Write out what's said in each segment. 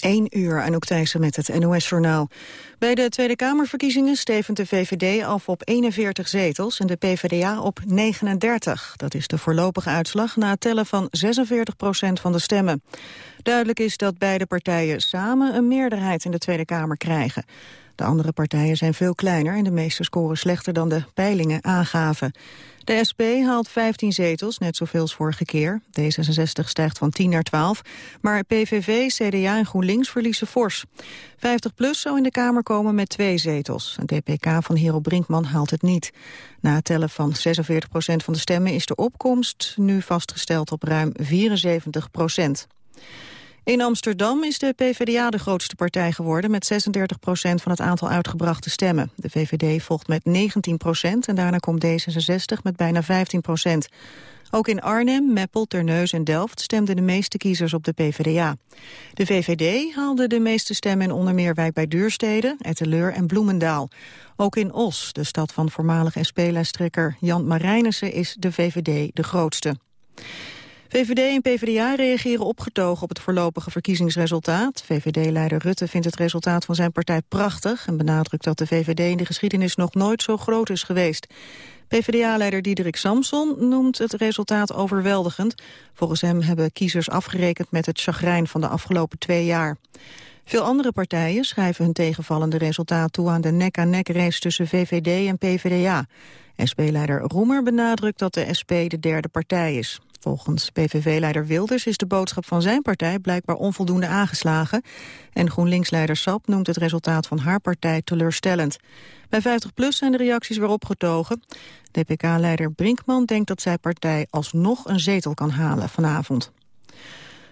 1 uur, Anouk Thijssen met het NOS-journaal. Bij de Tweede Kamerverkiezingen stevend de VVD af op 41 zetels... en de PvdA op 39. Dat is de voorlopige uitslag na het tellen van 46 procent van de stemmen. Duidelijk is dat beide partijen samen een meerderheid in de Tweede Kamer krijgen. De andere partijen zijn veel kleiner en de meeste scoren slechter dan de peilingen aangaven. De SP haalt 15 zetels, net zoveel als vorige keer. D66 stijgt van 10 naar 12. Maar PVV, CDA en GroenLinks verliezen fors. 50PLUS zou in de Kamer komen met twee zetels. De DPK van Hero Brinkman haalt het niet. Na het tellen van 46 procent van de stemmen is de opkomst nu vastgesteld op ruim 74 procent. In Amsterdam is de PvdA de grootste partij geworden... met 36 procent van het aantal uitgebrachte stemmen. De VVD volgt met 19 procent en daarna komt D66 met bijna 15 procent. Ook in Arnhem, Meppel, Terneuzen en Delft stemden de meeste kiezers op de PvdA. De VVD haalde de meeste stemmen in onder meer Wijk bij Duurstede, Etteleur en Bloemendaal. Ook in Os, de stad van voormalig SP-lijsttrekker Jan Marijnissen, is de VVD de grootste. VVD en PvdA reageren opgetogen op het voorlopige verkiezingsresultaat. VVD-leider Rutte vindt het resultaat van zijn partij prachtig... en benadrukt dat de VVD in de geschiedenis nog nooit zo groot is geweest. PvdA-leider Diederik Samson noemt het resultaat overweldigend. Volgens hem hebben kiezers afgerekend met het chagrijn van de afgelopen twee jaar. Veel andere partijen schrijven hun tegenvallende resultaat toe aan de nek-aan-nek race tussen VVD en PvdA. SP-leider Roemer benadrukt dat de SP de derde partij is. Volgens PVV-leider Wilders is de boodschap van zijn partij blijkbaar onvoldoende aangeslagen. En GroenLinks-leider Sap noemt het resultaat van haar partij teleurstellend. Bij 50PLUS zijn de reacties weer opgetogen. DPK-leider Brinkman denkt dat zijn partij alsnog een zetel kan halen vanavond.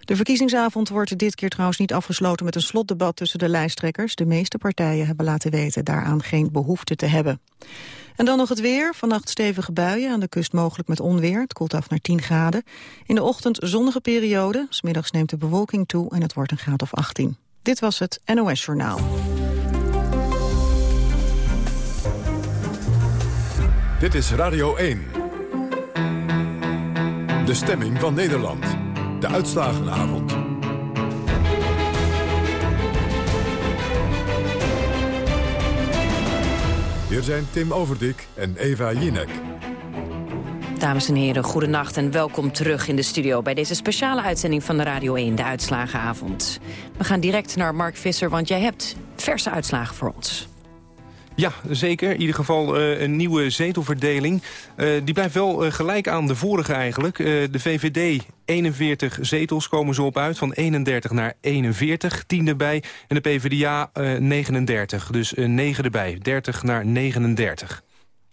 De verkiezingsavond wordt dit keer trouwens niet afgesloten met een slotdebat tussen de lijsttrekkers. De meeste partijen hebben laten weten daaraan geen behoefte te hebben. En dan nog het weer. Vannacht stevige buien, aan de kust mogelijk met onweer. Het koelt af naar 10 graden. In de ochtend zonnige periode. Smiddags neemt de bewolking toe en het wordt een graad of 18. Dit was het NOS Journaal. Dit is Radio 1. De stemming van Nederland. De uitslagenavond. Hier zijn Tim Overdik en Eva Jinek. Dames en heren, goedenacht en welkom terug in de studio... bij deze speciale uitzending van de Radio 1, de Uitslagenavond. We gaan direct naar Mark Visser, want jij hebt verse uitslagen voor ons. Ja, zeker. In ieder geval uh, een nieuwe zetelverdeling. Uh, die blijft wel uh, gelijk aan de vorige eigenlijk. de VVD 41 zetels komen ze op uit, van 31 naar 41, 10 erbij. En de PvdA 39, dus 9 erbij, 30 naar 39.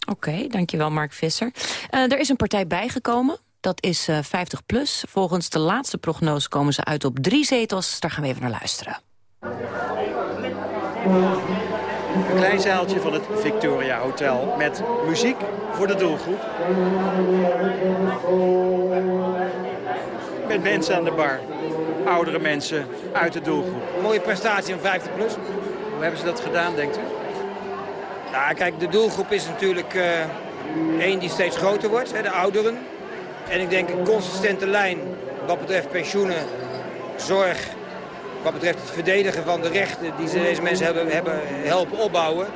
Oké, dankjewel Mark Visser. er is een partij bijgekomen, dat is 50 plus. Volgens de laatste prognose komen ze uit op drie zetels. Daar gaan we even naar luisteren. Een klein zaaltje van het Victoria Hotel met muziek voor de doelgroep. Met mensen aan de bar. Oudere mensen uit de doelgroep. mooie prestatie van 50 plus. Hoe hebben ze dat gedaan, denkt u? Nou, kijk, de doelgroep is natuurlijk uh, één die steeds groter wordt, hè, de ouderen. En ik denk een consistente lijn wat betreft pensioenen, zorg wat betreft het verdedigen van de rechten die ze deze mensen hebben, hebben helpen opbouwen,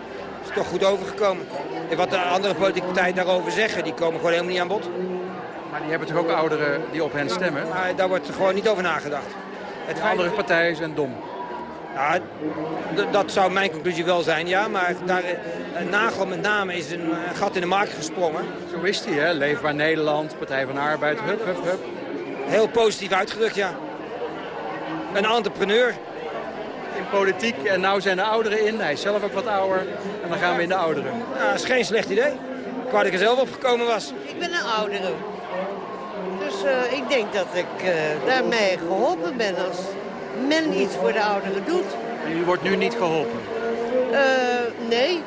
is toch goed overgekomen. En wat de andere politieke partijen daarover zeggen, die komen gewoon helemaal niet aan bod. Maar die hebben toch ook ouderen die op hen stemmen? Maar daar wordt gewoon niet over nagedacht. Het andere partijen zijn dom. Ja, dat zou mijn conclusie wel zijn, ja. Maar daar, eh, Nagel met name is een gat in de markt gesprongen. Zo is hij, hè? Leefbaar Nederland, Partij van de Arbeid, hup, hup, hup. Heel positief uitgedrukt, ja een entrepreneur. In politiek en nou zijn de ouderen in. Hij is zelf ook wat ouder. En dan gaan we in de ouderen. Ja, dat is geen slecht idee. Waar ik er zelf opgekomen was. Ik ben een oudere. Dus uh, ik denk dat ik uh, daarmee geholpen ben als men iets voor de ouderen doet. En u wordt nu niet geholpen? Uh, nee.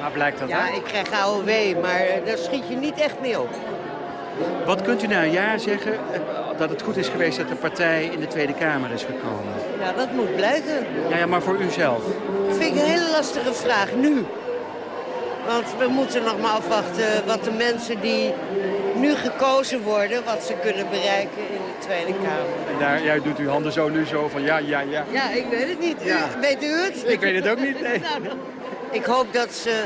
Waar blijkt dat Ja, ik krijg AOW, maar daar schiet je niet echt mee op. Wat kunt u na een jaar zeggen eh, dat het goed is geweest dat de partij in de Tweede Kamer is gekomen? Ja, dat moet blijken. Ja, ja maar voor u zelf? Dat vind ik een hele lastige vraag nu. Want we moeten nog maar afwachten wat de mensen die nu gekozen worden wat ze kunnen bereiken in de Tweede Kamer. En daar jij doet uw handen zo nu zo van ja, ja, ja. Ja, ik weet het niet. Ja. U, weet u het? Ik weet het ook niet, nee. Nou, ik hoop dat ze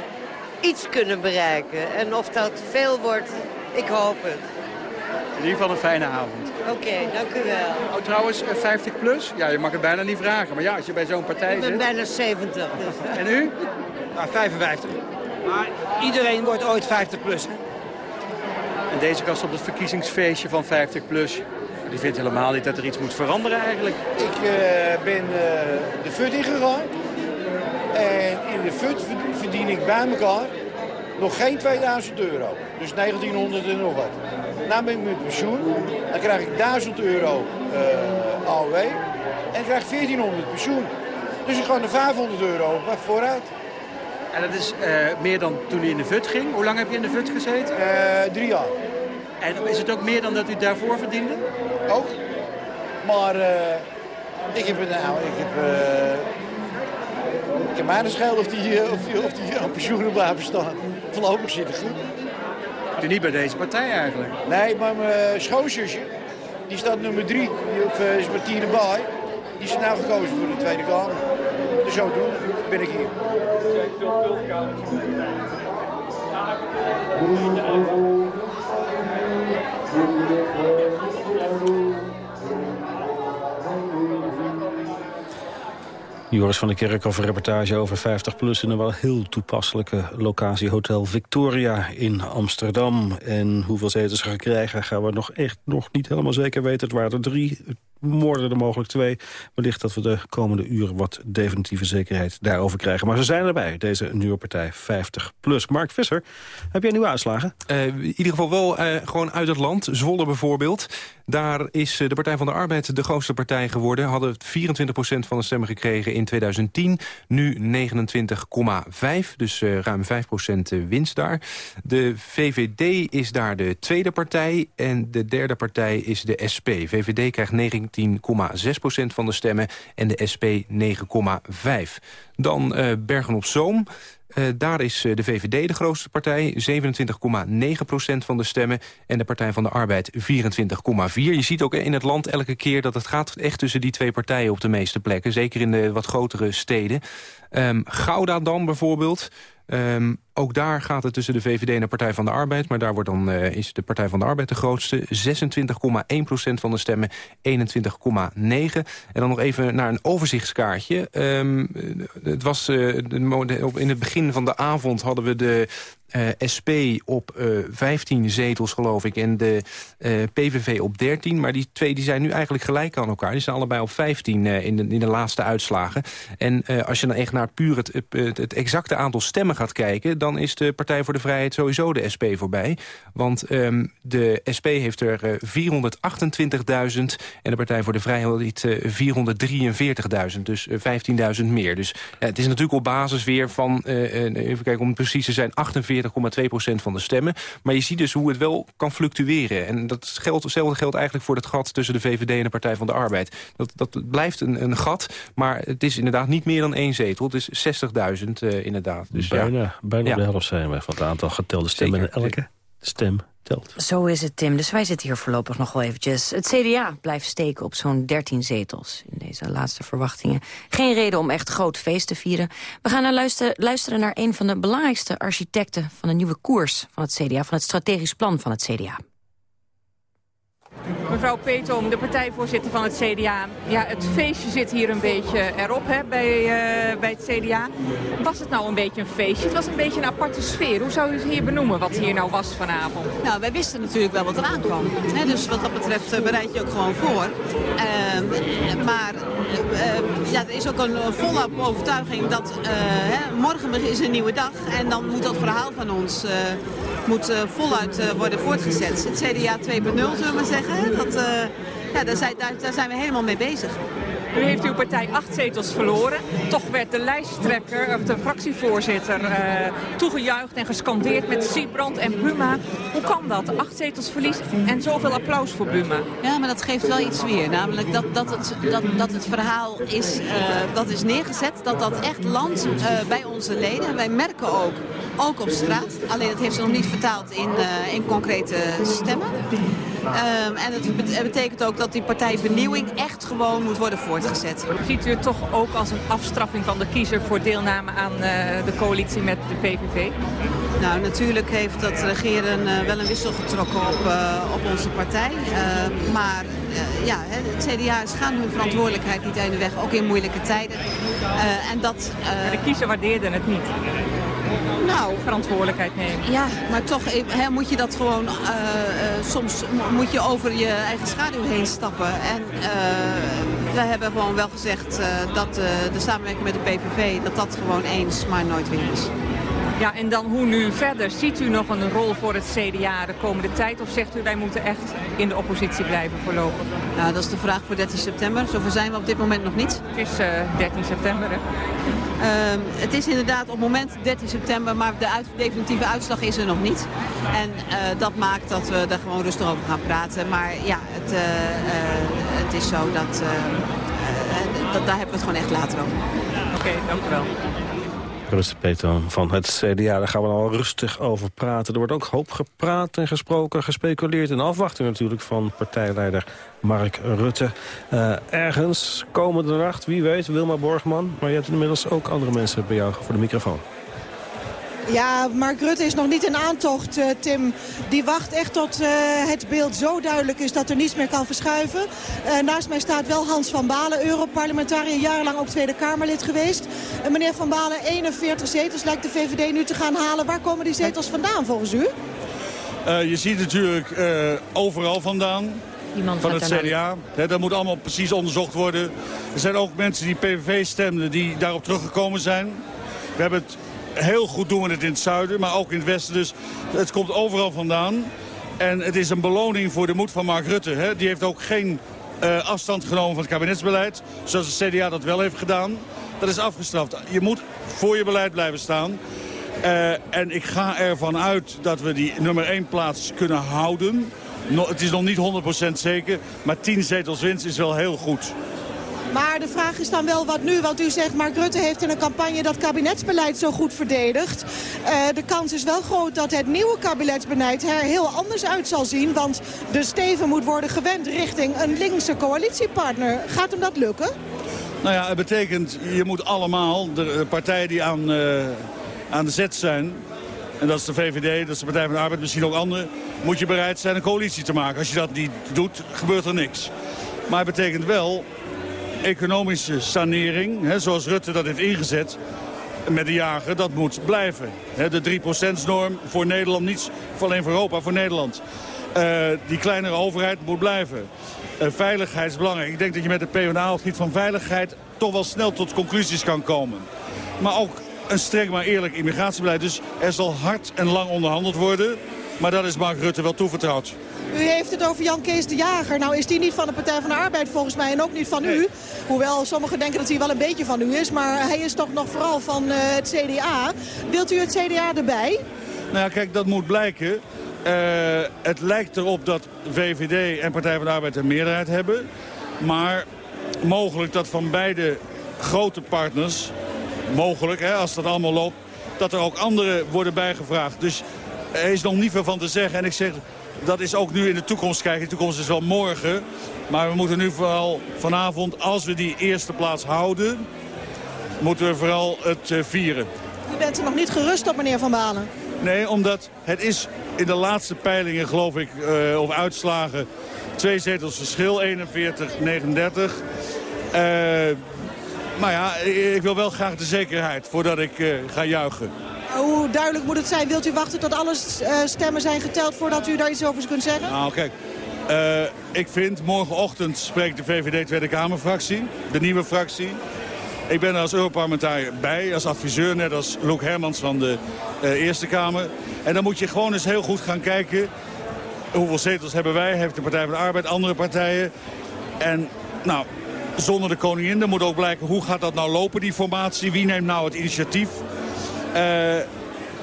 iets kunnen bereiken. En of dat veel wordt, ik hoop het. In ieder geval een fijne avond. Oké, dank u wel. Oh, trouwens, eh, 50 plus? Ja, je mag het bijna niet vragen. Maar ja, als je bij zo'n partij Ik ben zit... bijna 70. Dus. En u? Nou, 55. Maar iedereen wordt ooit 50 plus. Hè? En deze gast op het verkiezingsfeestje van 50 plus... die vindt helemaal niet dat er iets moet veranderen eigenlijk. Ik eh, ben eh, de FUT ingegaan. En in de FUT verd- verdien ik bij elkaar nog geen 2000 euro. Dus 1900 en nog wat. Nou ben ik met pensioen. Dan krijg ik 1000 euro eh AOW. En dan krijg ik 1400 pensioen. Dus ik ga naar 500 euro vooruit. En dat is eh, meer dan toen u in de VUT ging. Hoe lang heb je in de VUT gezeten? Eh, drie jaar. En is het ook meer dan dat u daarvoor verdiende? Ook. Maar ik heb een nou, ik heb... eh ik heb mij de schelen of die, of die, of die aan pensioenen blijven staan. Voorlopig zit het goed. U niet bij deze partij eigenlijk. Nee, maar mijn schoonzusje, die staat nummer drie. Die of, eh, is Martine Baai. Die is nou gekozen voor de Tweede Kamer. Dus zodoende ben ik hier. Joris van der Kerkhoff, reportage over 50 plus in een wel heel toepasselijke locatie Hotel Victoria in Amsterdam. En hoeveel zetels ze gaan krijgen gaan we nog echt nog niet helemaal zeker weten. Het waren er drie, morgen er mogelijk twee. Wellicht dat we de komende uren wat definitieve zekerheid daarover krijgen. Maar ze zijn erbij, deze nieuwe partij 50 plus. Mark Visser, heb jij nieuwe uitslagen? Eh, in ieder geval wel eh, gewoon uit het land. Zwolle bijvoorbeeld. Daar is eh, de Partij van de Arbeid de grootste partij geworden. Hadden 24% van de stemmen gekregen in 2010. Nu 29,5. Dus ruim 5% winst daar. De VVD is daar de tweede partij. En de derde partij is de SP. VVD krijgt 19,6% van de stemmen. En de SP 9,5. Dan eh, Bergen-op-Zoom. Eh, daar is eh, de VVD de grootste partij, 27,9% van de stemmen. En de Partij van de Arbeid 24,4. Je ziet ook in het land elke keer dat het gaat echt tussen die twee partijen op de meeste plekken. Zeker in de wat grotere steden. Ehm, Gouda dan bijvoorbeeld. Ehm, ook daar gaat het tussen de VVD en de Partij van de Arbeid. Maar daar wordt dan, eh, is de Partij van de Arbeid de grootste. 26,1% van de stemmen, 21,9. En dan nog even naar een overzichtskaartje. Ehm, het was, eh, in het begin van de avond hadden we de eh, SP op eh 15 zetels, geloof ik. En de eh, PVV op 13. Maar die twee die zijn nu eigenlijk gelijk aan elkaar. Die zijn allebei op 15 eh, in, de, in de laatste uitslagen. En eh, als je dan echt naar puur het, het, exacte aantal stemmen gaat kijken... is de Partij voor de Vrijheid sowieso de SP voorbij. Want ehm, de SP heeft er eh, 428.000 en de Partij voor de Vrijheid eh 443.000. Dus eh, 15.000 meer. Dus het is natuurlijk op basis weer van, eh, eh, even kijken om precies te zijn... 48,2% van de stemmen. Maar je ziet dus hoe het wel kan fluctueren. En dat geldt, hetzelfde geldt eigenlijk voor het gat tussen de VVD en de Partij van de Arbeid. Dat, dat blijft een, een gat, maar het is inderdaad niet meer dan één zetel. Het is 60.000 eh, inderdaad. Dus bijna ja. bijna de helft zijn we van het aantal getelde stemmen. Zeker, elke stem telt. Zo is het, Tim. Dus wij zitten hier voorlopig nog wel eventjes. Het CDA blijft steken op zo'n 13 zetels in deze laatste verwachtingen. Geen reden om echt groot feest te vieren. We gaan naar luisteren, luisteren naar een van de belangrijkste architecten... van de nieuwe koers van het CDA, van het strategisch plan van het CDA. Mevrouw Peetoom, de partijvoorzitter van het CDA. Ja, het feestje zit hier een beetje erop hè, bij, eh, bij het CDA. Was het nou een beetje een feestje? Het was een beetje een aparte sfeer. Hoe zou u het hier benoemen wat hier nou was vanavond? Nou, wij wisten natuurlijk wel wat eraan kwam. Hè, dus wat dat betreft eh, bereid je ook gewoon voor. Ehm, eh, maar eh, ja, er is ook een volle overtuiging dat hè, morgen is een nieuwe dag. En dan moet dat verhaal van ons moet, voluit worden voortgezet. Het CDA 2.0 zullen we maar zeggen. Dat, eh, ja, daar, zijn, daar, daar zijn we helemaal mee bezig. Nu heeft uw partij acht zetels verloren. Toch werd de lijsttrekker, of de fractievoorzitter, eh, toegejuicht en gescandeerd met Siebrand en Buma. Hoe kan dat? Acht zetels verlies en zoveel applaus voor Buma. Ja, maar dat geeft wel iets weer. Namelijk dat, dat, het, dat, dat het verhaal is, eh, dat is neergezet. Dat dat echt landt bij onze leden. Wij merken ook ook op straat. Alleen dat heeft ze nog niet vertaald in, in concrete stemmen. Ehm, en het betekent ook dat die partijvernieuwing echt gewoon moet worden voortgezet. Ziet u het toch ook als een afstraffing van de kiezer voor deelname aan de coalitie met de PVV? Nou, natuurlijk heeft dat regeren uh, wel een wissel getrokken op, uh, op onze partij. Maar ja, het CDA gaat hun verantwoordelijkheid niet de weg, ook in moeilijke tijden. en dat, de kiezer waardeerde het niet. Nou, verantwoordelijkheid nemen. Ja, maar toch he, moet je dat gewoon... Uh, uh, soms moet je over je eigen schaduw heen stappen. En uh, we hebben gewoon wel gezegd dat de samenwerking met de PVV... dat dat gewoon eens, maar nooit weer is. Ja, en dan hoe nu verder? Ziet u nog een rol voor het CDA de komende tijd? Of zegt u wij moeten echt in de oppositie blijven voorlopig? Nou, dat is de vraag voor 13 september. Zover zijn we op dit moment nog niet. Het is uh, 13 september, hè? Uh, het is inderdaad op moment 13 september, maar de definitieve uitslag is er nog niet. En uh, dat maakt dat we daar gewoon rustig over gaan praten. Maar ja, het, uh, het is zo dat, dat, daar hebben we het gewoon echt later over. Oké, dank u wel. Rustig Peter van het CDA, daar gaan we al rustig over praten. Er wordt ook hoop gepraat en gesproken, gespeculeerd... in afwachting natuurlijk van partijleider Mark Rutte. Uh, ergens komende nacht, wie weet, Wilma Borgman... maar je hebt inmiddels ook andere mensen bij jou voor de microfoon. Ja, Mark Rutte is nog niet in aantocht, uh, Tim. Die wacht echt tot uh, het beeld zo duidelijk is dat er niets meer kan verschuiven. Uh, naast mij staat wel Hans van Balen, Europarlementariër, jarenlang ook Tweede Kamerlid geweest. meneer van Balen, 41 zetels lijkt de VVD nu te gaan halen. Waar komen die zetels vandaan volgens u? je ziet natuurlijk overal vandaan. Iemand van het CDA. He, dat moet allemaal precies onderzocht worden. Er zijn ook mensen die PVV stemden die daarop teruggekomen zijn. We hebben het heel goed doen we het in het zuiden, maar ook in het westen. Dus het komt overal vandaan. En het is een beloning voor de moed van Mark Rutte. Hè. Die heeft ook geen uh, afstand genomen van het kabinetsbeleid. Zoals het CDA dat wel heeft gedaan. Dat is afgestraft. Je moet voor je beleid blijven staan. Uh, en ik ga ervan uit dat we die nummer 1 plaats kunnen houden. Het is nog niet 100% zeker, maar 10 zetels winst is wel heel goed. Maar de vraag is dan wel wat nu, want u zegt Mark Rutte heeft in een campagne dat kabinetsbeleid zo goed verdedigd. Uh, de kans is wel groot dat het nieuwe kabinetsbeleid er heel anders uit zal zien, want de steven moet worden gewend richting een linkse coalitiepartner. Gaat hem dat lukken? Nou ja, het betekent, je moet allemaal, de partijen die aan, uh, aan de zet zijn, en dat is de VVD, dat is de Partij van de Arbeid, misschien ook anderen, moet je bereid zijn een coalitie te maken. Als je dat niet doet, gebeurt er niks. Maar het betekent wel economische sanering, hè, zoals Rutte dat heeft ingezet met de jager, dat moet blijven. Hè, de 3%-norm voor Nederland, niet alleen voor Europa, voor Nederland. Uh, die kleinere overheid moet blijven. Uh, veiligheid is belangrijk. Ik denk dat je met de PvdA op het van veiligheid toch wel snel tot conclusies kan komen. Maar ook een streng maar eerlijk immigratiebeleid. Dus er zal hard en lang onderhandeld worden. Maar dat is Mark Rutte wel toevertrouwd. U heeft het over Jan Kees de Jager. Nou is die niet van de Partij van de Arbeid volgens mij en ook niet van u. Hoewel sommigen denken dat hij wel een beetje van u is. Maar hij is toch nog vooral van uh, het CDA. Wilt u het CDA erbij? Nou ja, kijk, dat moet blijken. Uh, het lijkt erop dat VVD en Partij van de Arbeid een meerderheid hebben. Maar mogelijk dat van beide grote partners, mogelijk hè, als dat allemaal loopt, dat er ook anderen worden bijgevraagd. Dus er is nog niet veel van te zeggen. En ik zeg, dat is ook nu in de toekomst kijken. De toekomst is wel morgen. Maar we moeten nu vooral vanavond, als we die eerste plaats houden... moeten we vooral het uh, vieren. U bent er nog niet gerust op, meneer Van Balen? Nee, omdat het is in de laatste peilingen, geloof ik, uh, of uitslagen... twee zetels verschil, 41, 39. Uh, maar ja, ik wil wel graag de zekerheid voordat ik uh, ga juichen. Hoe duidelijk moet het zijn? Wilt u wachten tot alle stemmen zijn geteld voordat u daar iets over kunt zeggen? Nou, kijk. Uh, ik vind, morgenochtend spreekt de VVD Tweede Kamerfractie, de nieuwe fractie. Ik ben er als Europarlementariër bij, als adviseur, net als Loek Hermans van de uh, Eerste Kamer. En dan moet je gewoon eens heel goed gaan kijken... hoeveel zetels hebben wij, heeft de Partij van de Arbeid, andere partijen. En nou, zonder de koningin, dan moet ook blijken hoe gaat dat nou lopen, die formatie. Wie neemt nou het initiatief? Uh,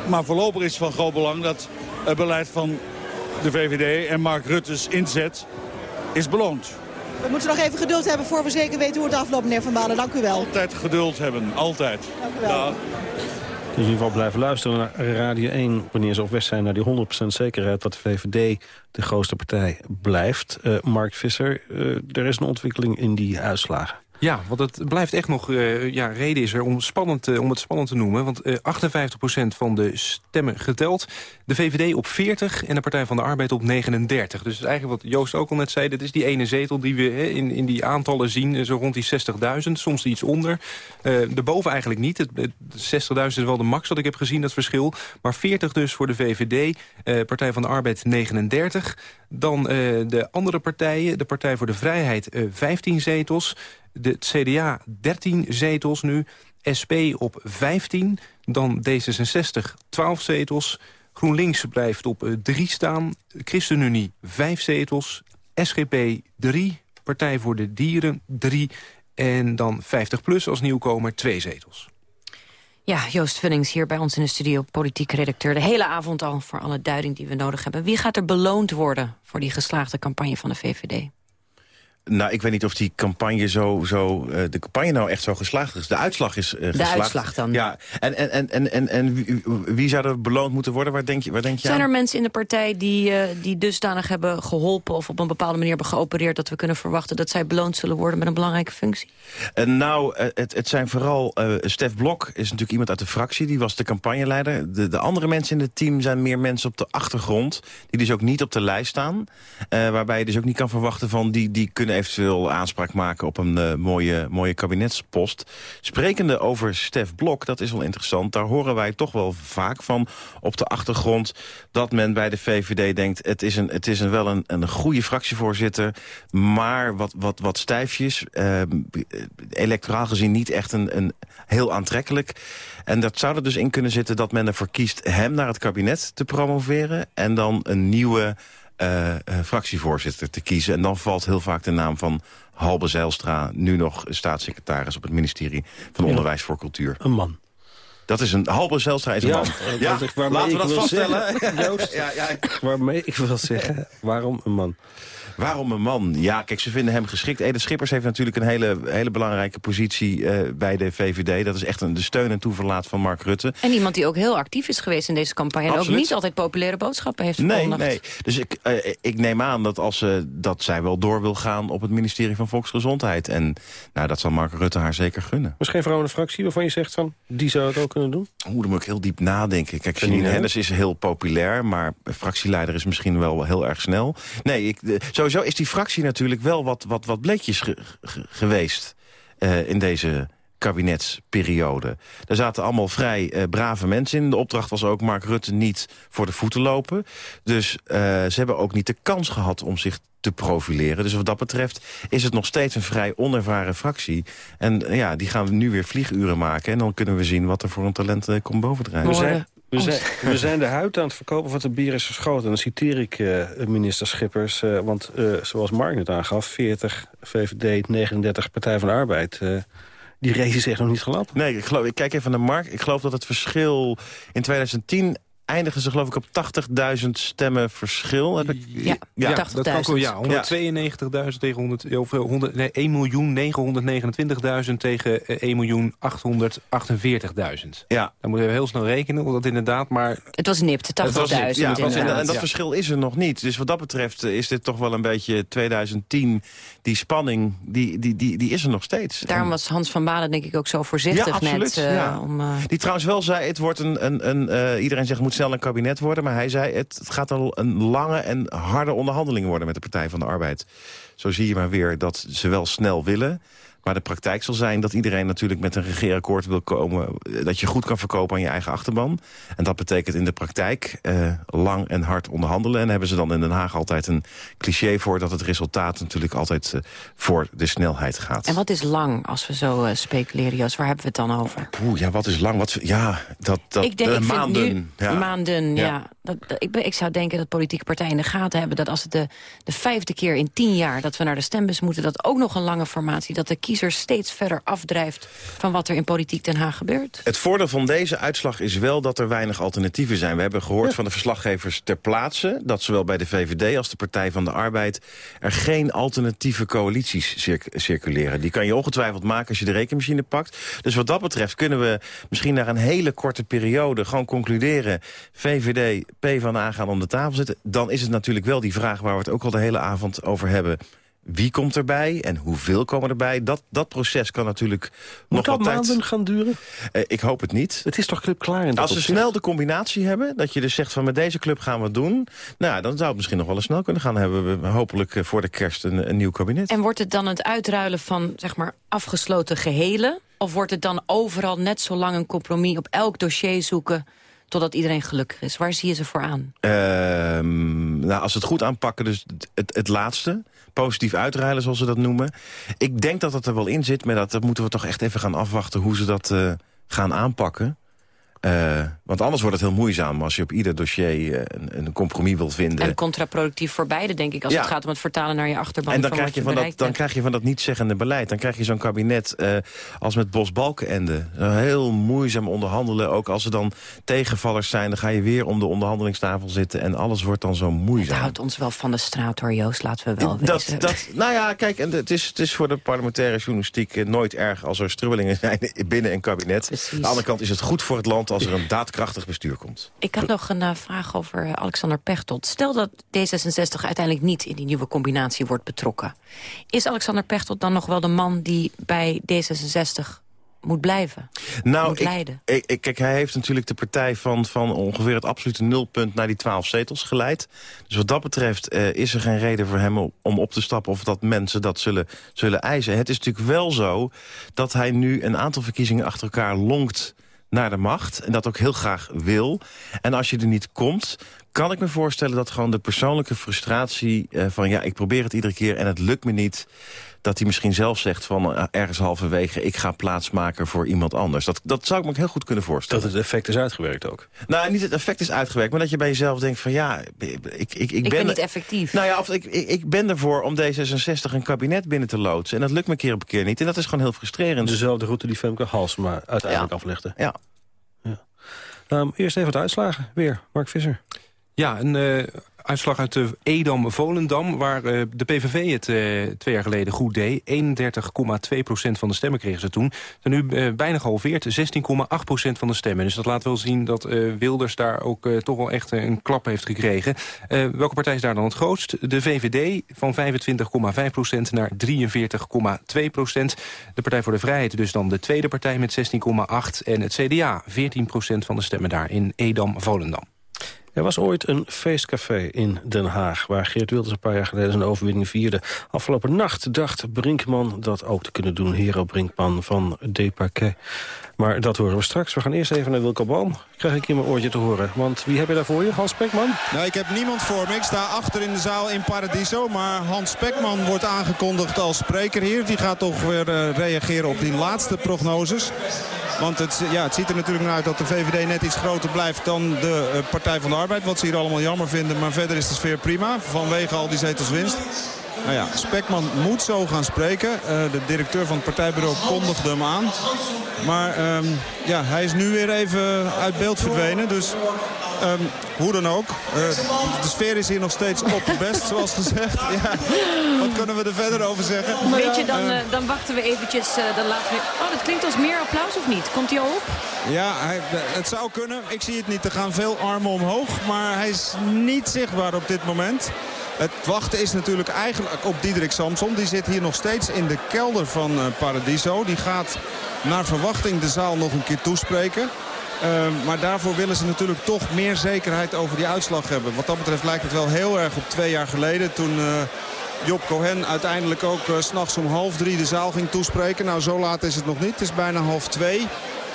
maar voorlopig is van groot belang dat het beleid van de VVD en Mark Rutte's inzet is beloond. We moeten nog even geduld hebben voor we zeker weten hoe het afloopt, meneer Van Balen. Dank u wel. Altijd geduld hebben, altijd. Dank u wel. Ja. in ieder geval blijven luisteren naar Radio 1... wanneer ze op weg zijn naar die 100% zekerheid... dat de VVD de grootste partij blijft. Uh, Mark Visser, uh, er is een ontwikkeling in die uitslagen. Ja, want het blijft echt nog, uh, ja, reden is er om, spannend, uh, om het spannend te noemen. Want uh, 58% van de stemmen geteld. De VVD op 40 en de Partij van de Arbeid op 39. Dus eigenlijk wat Joost ook al net zei, dat is die ene zetel die we in, in die aantallen zien. Zo rond die 60.000, soms iets onder. daarboven eigenlijk niet. Het, 60.000 is wel de max wat ik heb gezien, dat verschil. Maar 40 dus voor de VVD, Partij van de Arbeid 39. Dan de andere partijen, de Partij voor de Vrijheid 15 zetels de CDA 13 zetels nu, SP op 15, dan D66 12 zetels... GroenLinks blijft op 3 staan, ChristenUnie 5 zetels, SGP 3, Partij voor de Dieren 3... en dan 50PLUS als nieuwkomer 2 zetels. Ja, Joost Vullings hier bij ons in de studio, politiek redacteur. De hele avond al voor alle duiding die we nodig hebben. Wie gaat er beloond worden voor die geslaagde campagne van de VVD? Nou, ik weet niet of die campagne zo, zo uh, de campagne nou echt zo geslaagd is. De uitslag is uh, de geslaagd. De uitslag dan. Ja. En, en, en, en, en, en wie, wie, zou er beloond moeten worden? Waar denk je, waar denk je Zijn aan? er mensen in de partij die, uh, die dusdanig hebben geholpen... of op een bepaalde manier hebben geopereerd... dat we kunnen verwachten dat zij beloond zullen worden met een belangrijke functie? nou, het, het zijn vooral... Stef Blok is natuurlijk iemand uit de fractie. Die was de campagneleider. De, de andere mensen in het team zijn meer mensen op de achtergrond. Die dus ook niet op de lijst staan. waarbij je dus ook niet kan verwachten van... die, die kunnen eventueel aanspraak maken op een uh, mooie, mooie kabinetspost. Sprekende over Stef Blok, dat is wel interessant. Daar horen wij toch wel vaak van op de achtergrond... dat men bij de VVD denkt... het is, een, het is een, wel een, een goede fractievoorzitter... maar wat, wat, wat stijfjes. Uh, electoraal gezien niet echt een, een heel aantrekkelijk... En dat zou er dus in kunnen zitten dat men ervoor kiest hem naar het kabinet te promoveren... en dan een nieuwe uh, uh, fractievoorzitter te kiezen. En dan valt heel vaak de naam van Halbe Zijlstra... nu nog staatssecretaris op het ministerie van Onderwijs voor Cultuur. Een man. Dat is een halve Zijlstra is een ja, man. Ja, laten we dat vaststellen. Zeggen, Joost, ja, ja. Waarmee ik wil zeggen, waarom een man? Waarom een man? Ja, kijk, ze vinden hem geschikt. Edith Schippers heeft natuurlijk een hele, hele belangrijke positie uh, bij de VVD. Dat is echt een, de steun en toeverlaat van Mark Rutte. En iemand die ook heel actief is geweest in deze campagne. Absoluut. En ook niet altijd populaire boodschappen heeft verkondigd. Nee, nee. Dus ik, uh, ik neem aan dat, als, uh, dat zij wel door wil gaan op het ministerie van Volksgezondheid. En nou, dat zal Mark Rutte haar zeker gunnen. Misschien vrouw in de fractie waarvan je zegt van, die zou het ook kunnen doen? Oeh, dan moet ik heel diep nadenken. Kijk, Janine Hennis is heel populair, maar fractieleider is misschien wel heel erg snel. Nee, ik, de, sowieso is die fractie natuurlijk wel wat, wat, wat bleekjes ge, ge, geweest uh, in deze kabinetsperiode. Er zaten allemaal vrij uh, brave mensen in. De opdracht was ook Mark Rutte niet voor de voeten lopen. Dus uh, ze hebben ook niet de kans gehad om zich te profileren. Dus wat dat betreft is het nog steeds een vrij onervaren fractie. En uh, ja, die gaan we nu weer vlieguren maken. En dan kunnen we zien wat er voor een talent uh, komt bovendrijven. We zijn, we, zijn, de huid aan het verkopen van de bier is geschoten. En dan citeer ik uh, minister Schippers. Uh, want uh, zoals Mark net aangaf, 40 VVD, 39 Partij van de Arbeid... die race is echt nog niet gelapt. Nee, ik, geloof, ik kijk even naar Mark. Ik geloof dat het verschil in 2010 eindigen ze geloof ik op 80.000 stemmen verschil. Heb ik, ja, ja, ja 80.000. Dat kan wel, ja. 192.000 tegen 100, of 100, nee, 1 miljoen 929.000 tegen 1 miljoen 848.000. Ja. Dan moeten we heel snel rekenen, want dat inderdaad maar... Het was nipt, 80.000 ja, en, en dat ja. verschil is er nog niet. Dus wat dat betreft is dit toch wel een beetje 2010. Die spanning, die, die, die, die is er nog steeds. Daarom was Hans van Balen denk ik ook zo voorzichtig ja, absoluut, net. Uh, om, uh... Die trouwens wel zei, het wordt een... een, een uh, iedereen zegt, moet snel een kabinet worden. Maar hij zei, het gaat al een lange en harde onderhandeling worden met de Partij van de Arbeid. Zo zie je maar weer dat ze wel snel willen. Maar de praktijk zal zijn dat iedereen natuurlijk met een regeerakkoord wil komen... dat je goed kan verkopen aan je eigen achterban. En dat betekent in de praktijk uh, lang en hard onderhandelen. En hebben ze dan in Den Haag altijd een cliché voor... dat het resultaat natuurlijk altijd uh, voor de snelheid gaat. En wat is lang als we zo uh, speculeren, Jos? Waar hebben we het dan over? Oeh, ja, wat is lang? Wat, ja, dat, dat, ik denk, maanden. Nu, ja. Maanden, ja. ja. Dat, ik, ik, zou denken dat politieke partijen in de gaten hebben... dat als het de, de vijfde keer in tien jaar dat we naar de stembus moeten... dat ook nog een lange formatie, dat de kiezer steeds verder afdrijft... van wat er in politiek Den Haag gebeurt. Het voordeel van deze uitslag is wel dat er weinig alternatieven zijn. We hebben gehoord van de verslaggevers ter plaatse... dat zowel bij de VVD als de Partij van de Arbeid... er geen alternatieve coalities circuleren. Die kan je ongetwijfeld maken als je de rekenmachine pakt. Dus wat dat betreft kunnen we misschien naar een hele korte periode... gewoon concluderen, VVD, PvdA gaan om de tafel zitten... dan is het natuurlijk wel die vraag waar we het ook al de hele avond over hebben... Wie komt erbij en hoeveel komen erbij? Dat, dat proces kan natuurlijk Moet nog wat tijd... maanden gaan duren? Uh, ik hoop het niet. Het is toch club klaar in Als ze snel de combinatie hebben, dat je dus zegt van met deze club gaan we het doen... nou, dan zou het misschien nog wel eens snel kunnen gaan. Dan hebben we hopelijk eh, voor de kerst een, een nieuw kabinet. En wordt het dan het uitruilen van zeg maar afgesloten gehelen? Of wordt het dan overal net zo lang een compromis op elk dossier zoeken totdat iedereen gelukkig is? Waar zie je ze voor aan? Uh, nou, als ze het goed aanpakken, dus het, het laatste positief uitruilen, zoals ze dat noemen. Ik denk dat het er wel in zit, maar dat, dat moeten we toch echt even gaan afwachten... hoe ze dat uh, gaan aanpakken. Uh, want anders wordt het heel moeizaam als je op ieder dossier uh, een, een, compromis wilt vinden. En contraproductief voor beide, denk ik, als ja. het gaat om het vertalen naar je achterban. En dan, van krijg, je van dat, dan krijg je van dat niet-zeggende beleid. Dan krijg je zo'n kabinet uh, als met Bos Balkenende. Heel moeizaam onderhandelen. Ook als er dan tegenvallers zijn, dan ga je weer om de onderhandelingstafel zitten. En alles wordt dan zo moeizaam. Het houdt ons wel van de straat hoor, Joost, laten we wel dat, wezen. Dat, nou ja, kijk, en het, is, het is voor de parlementaire journalistiek nooit erg... als er strubbelingen zijn binnen een kabinet. Precies. Aan de andere kant is het goed voor het land als er een daadkrachtig bestuur komt. Ik had nog een uh, vraag over uh, Alexander Pechtold. Stel dat D66 uiteindelijk niet in die nieuwe combinatie wordt betrokken. Is Alexander Pechtold dan nog wel de man die bij D66 moet blijven? Nou, moet ik? Ik, ik, kijk, hij heeft natuurlijk de partij van, van ongeveer het absolute nulpunt naar die twaalf zetels geleid. Dus wat dat betreft uh, is er geen reden voor hem om op te stappen of dat mensen dat zullen, zullen eisen. Het is natuurlijk wel zo dat hij nu een aantal verkiezingen achter elkaar lonkt naar de macht. En dat ook heel graag wil. En als je er niet komt, kan ik me voorstellen dat gewoon de persoonlijke frustratie... Uh, van ja, ik probeer het iedere keer en het lukt me niet... dat hij misschien zelf zegt van uh, ergens halverwege... ik ga plaatsmaken voor iemand anders. Dat, dat zou ik me heel goed heel goed voorstellen. Dat het effect is uitgewerkt ook? Nou, niet het effect is uitgewerkt, maar dat je bij jezelf denkt van ja... Ik, ik, ik, ik ben, niet effectief. Nou ja, of ik, ik, ik ben ervoor om D66 een kabinet binnen te loodsen. En dat lukt me keer op keer niet. En dat is gewoon heel frustrerend. Dezelfde route die Femke Halsema uiteindelijk ja. aflegde. Ja. Um, eerst even de uitslagen. Weer, Mark Visser. Ja, een uh, uitslag uit de Edam-Volendam... waar uh, de PVV het uh, twee jaar geleden goed deed. 31,2% van de stemmen kregen ze toen. Ze nu bijna gehalveerd, 16,8% van de stemmen. Dus dat laat wel zien dat Wilders daar ook toch wel echt een klap heeft gekregen. welke partij is daar dan het grootst? De VVD van 25,5% naar 43,2% De Partij voor de Vrijheid dus dan de tweede partij met 16,8 en het CDA 14% van de stemmen daar in Edam-Volendam. Er was ooit een feestcafé in Den Haag... waar Geert Wilders een paar jaar geleden zijn overwinning vierde. Afgelopen nacht dacht Brinkman dat ook te kunnen doen. Hero Brinkman van Deparquet. Maar dat horen we straks. We gaan eerst even naar Wilco Boom. Krijg ik in mijn oortje te horen. Want wie heb je daar voor je? Hans Spekman? Nou, ik heb niemand voor me. Ik sta achter in de zaal in Paradiso. Maar Hans Spekman wordt aangekondigd als spreker hier. Die gaat toch weer uh, reageren op die laatste prognoses. Want het, ja, het ziet er natuurlijk naar uit dat de VVD net iets groter blijft dan de uh, Partij van de Arbeid. Wat ze hier allemaal jammer vinden. Maar verder is de sfeer prima. Vanwege al die zetels winst. Nou ja, Spekman moet zo gaan spreken. Uh, de directeur van het partijbureau kondigde hem aan. Maar um, ja, hij is nu weer even uit beeld verdwenen. Dus um, hoe dan ook. Uh, de sfeer is hier nog steeds op best, zoals gezegd. Ja, wat kunnen we er verder over zeggen? Weet je, dan, uh, dan wachten we eventjes. dan laten we... Oh, dat klinkt als meer applaus of niet? Komt hij al op? Ja, hij, het zou kunnen. Ik zie het niet. Er gaan veel armen omhoog. Maar hij is niet zichtbaar op dit moment. Het wachten is natuurlijk eigenlijk op Diederik Samson. Die zit hier nog steeds in de kelder van uh, Paradiso. Die gaat naar verwachting de zaal nog een keer toespreken. Uh, maar daarvoor willen ze natuurlijk toch meer zekerheid over die uitslag hebben. Wat dat betreft lijkt het wel heel erg op twee jaar geleden. Toen uh, Job Cohen uiteindelijk ook uh, s'nachts om half drie de zaal ging toespreken. Nou, zo laat is het nog niet. Het is bijna half twee.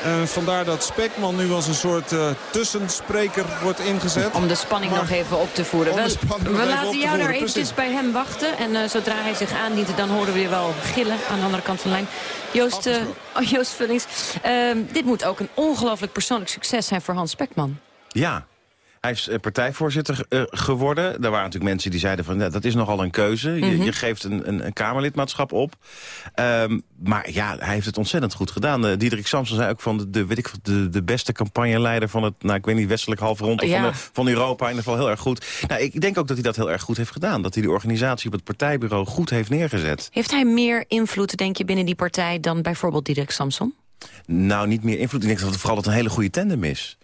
Uh, vandaar dat Spekman nu als een soort uh, tussenspreker wordt ingezet. Om de spanning maar, nog even op te voeren. We, we laten jou daar eventjes bij hem wachten. En uh, zodra hij zich aandient, dan horen we je wel gillen aan de andere kant van de lijn. Joost, oh, Joost Vullings, ehm, dit moet ook een ongelooflijk persoonlijk succes zijn voor Hans Spekman. Ja, Hij is partijvoorzitter geworden. Er waren natuurlijk mensen die zeiden van ja, dat is nogal een keuze. je, Mhm. je geeft een, een, een Kamerlidmaatschap op. Ehm, maar ja, hij heeft het ontzettend goed gedaan. Uh, Diederik Samson zei ook van de, de, weet ik, de, de beste campagneleider van het, nou, ik weet niet, westelijk halfrond Ja. van, de, van Europa. In ieder geval heel erg goed. Nou, ik denk ook dat hij dat heel erg goed heeft gedaan. Dat hij de organisatie op het partijbureau goed heeft neergezet. Heeft hij meer invloed, denk je, binnen die partij... dan bijvoorbeeld Diederik Samson? Nou, niet meer invloed. Ik denk dat het vooral dat een hele goede tandem is.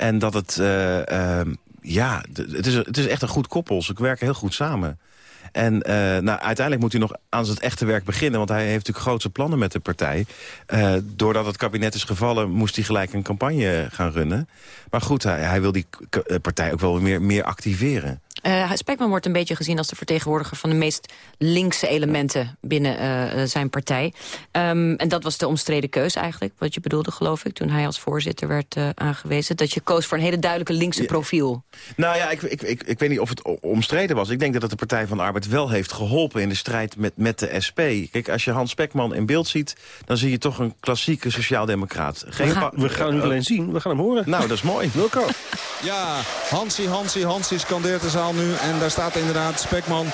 En dat het, eh, ehm, ja, het is, het is echt een goed koppel. Ze werken heel goed samen. En eh, nou, uiteindelijk moet hij nog aan zijn echte werk beginnen... want hij heeft natuurlijk grootse plannen met de partij. Eh, doordat het kabinet is gevallen, moest hij gelijk een campagne gaan runnen. Maar goed, hij, hij wil die partij ook wel meer, meer activeren. Eh Spekman wordt een beetje gezien als de vertegenwoordiger... van de meest linkse elementen binnen eh, zijn partij. Ehm, en dat was de omstreden keus eigenlijk, wat je bedoelde, geloof ik... toen hij als voorzitter werd eh, aangewezen. Dat je koos voor een hele duidelijke linkse profiel. Nou ja, ik, ik, ik, ik weet niet of het omstreden was. Ik denk dat het de Partij van de Arbeid wel heeft geholpen... in de strijd met, met de SP. Kijk, als je Hans Spekman in beeld ziet... dan zie je toch een klassieke sociaaldemocraat. We gaan, we gaan hem alleen zien, we gaan hem horen. Nou, dat is mooi. Wilco. Ja, Hansie, Hansie, Hansie scandeert de nu. En daar staat inderdaad Spekman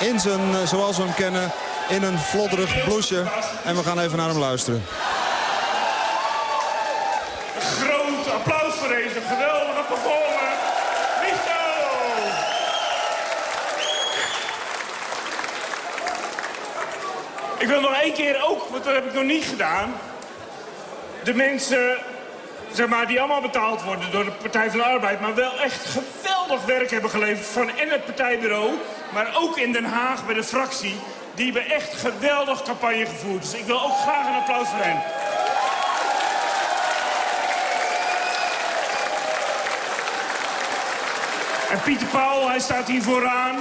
in zijn, eh, zoals we hem kennen, in een flodderig blouseje. En we gaan even naar hem luisteren. Groot applaus voor deze geweldige performer. Michel! Ik wil nog één keer ook, want dat heb ik nog niet gedaan. De mensen, zeg maar, die allemaal betaald worden door de Partij van de Arbeid... maar wel echt geweldig werk hebben geleverd van en het partijbureau... maar ook in Den Haag bij de fractie. Die hebben echt geweldig campagne gevoerd. Dus ik wil ook graag een applaus voor hen. En Pieter Paul, hij staat hier vooraan.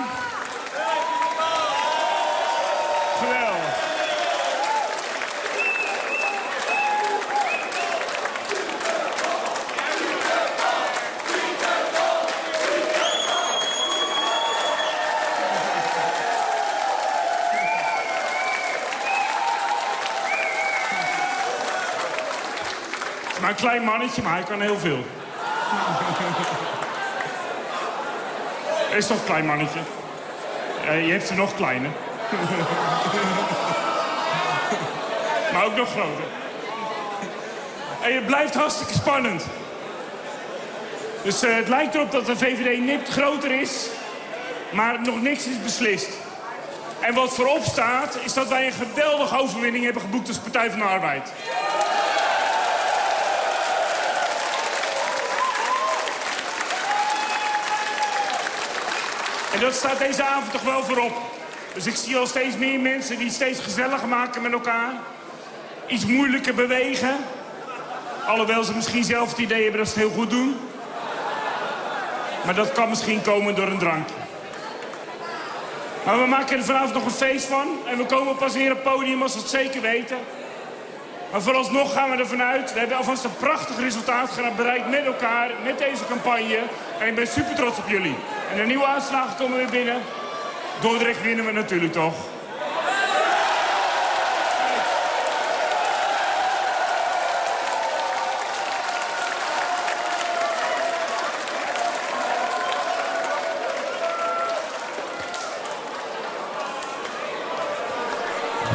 Klein mannetje, maar hij kan heel veel. Is toch een klein mannetje? Je hebt ze nog kleiner. maar ook nog groter. En het blijft hartstikke spannend. Dus eh, het lijkt erop dat de VVD nipt groter is, maar nog niks is beslist. En wat voorop staat, is dat wij een geweldige overwinning hebben geboekt als Partij van de Arbeid. Dat staat deze avond toch wel voorop. Dus ik zie al steeds meer mensen die steeds gezelliger maken met elkaar. Iets moeilijker bewegen. Alhoewel ze misschien zelf het idee hebben dat ze het heel goed doen. Maar dat kan misschien komen door een drankje. Maar we maken er vanavond nog een feest van. En we komen pas weer op het podium als we het zeker weten. Maar vooralsnog gaan we ervan uit. We hebben alvast een prachtig resultaat bereikt met elkaar, met deze campagne. En ik ben super trots op jullie. En de nieuwe uitslagen komen weer binnen. Dordrecht winnen we natuurlijk toch.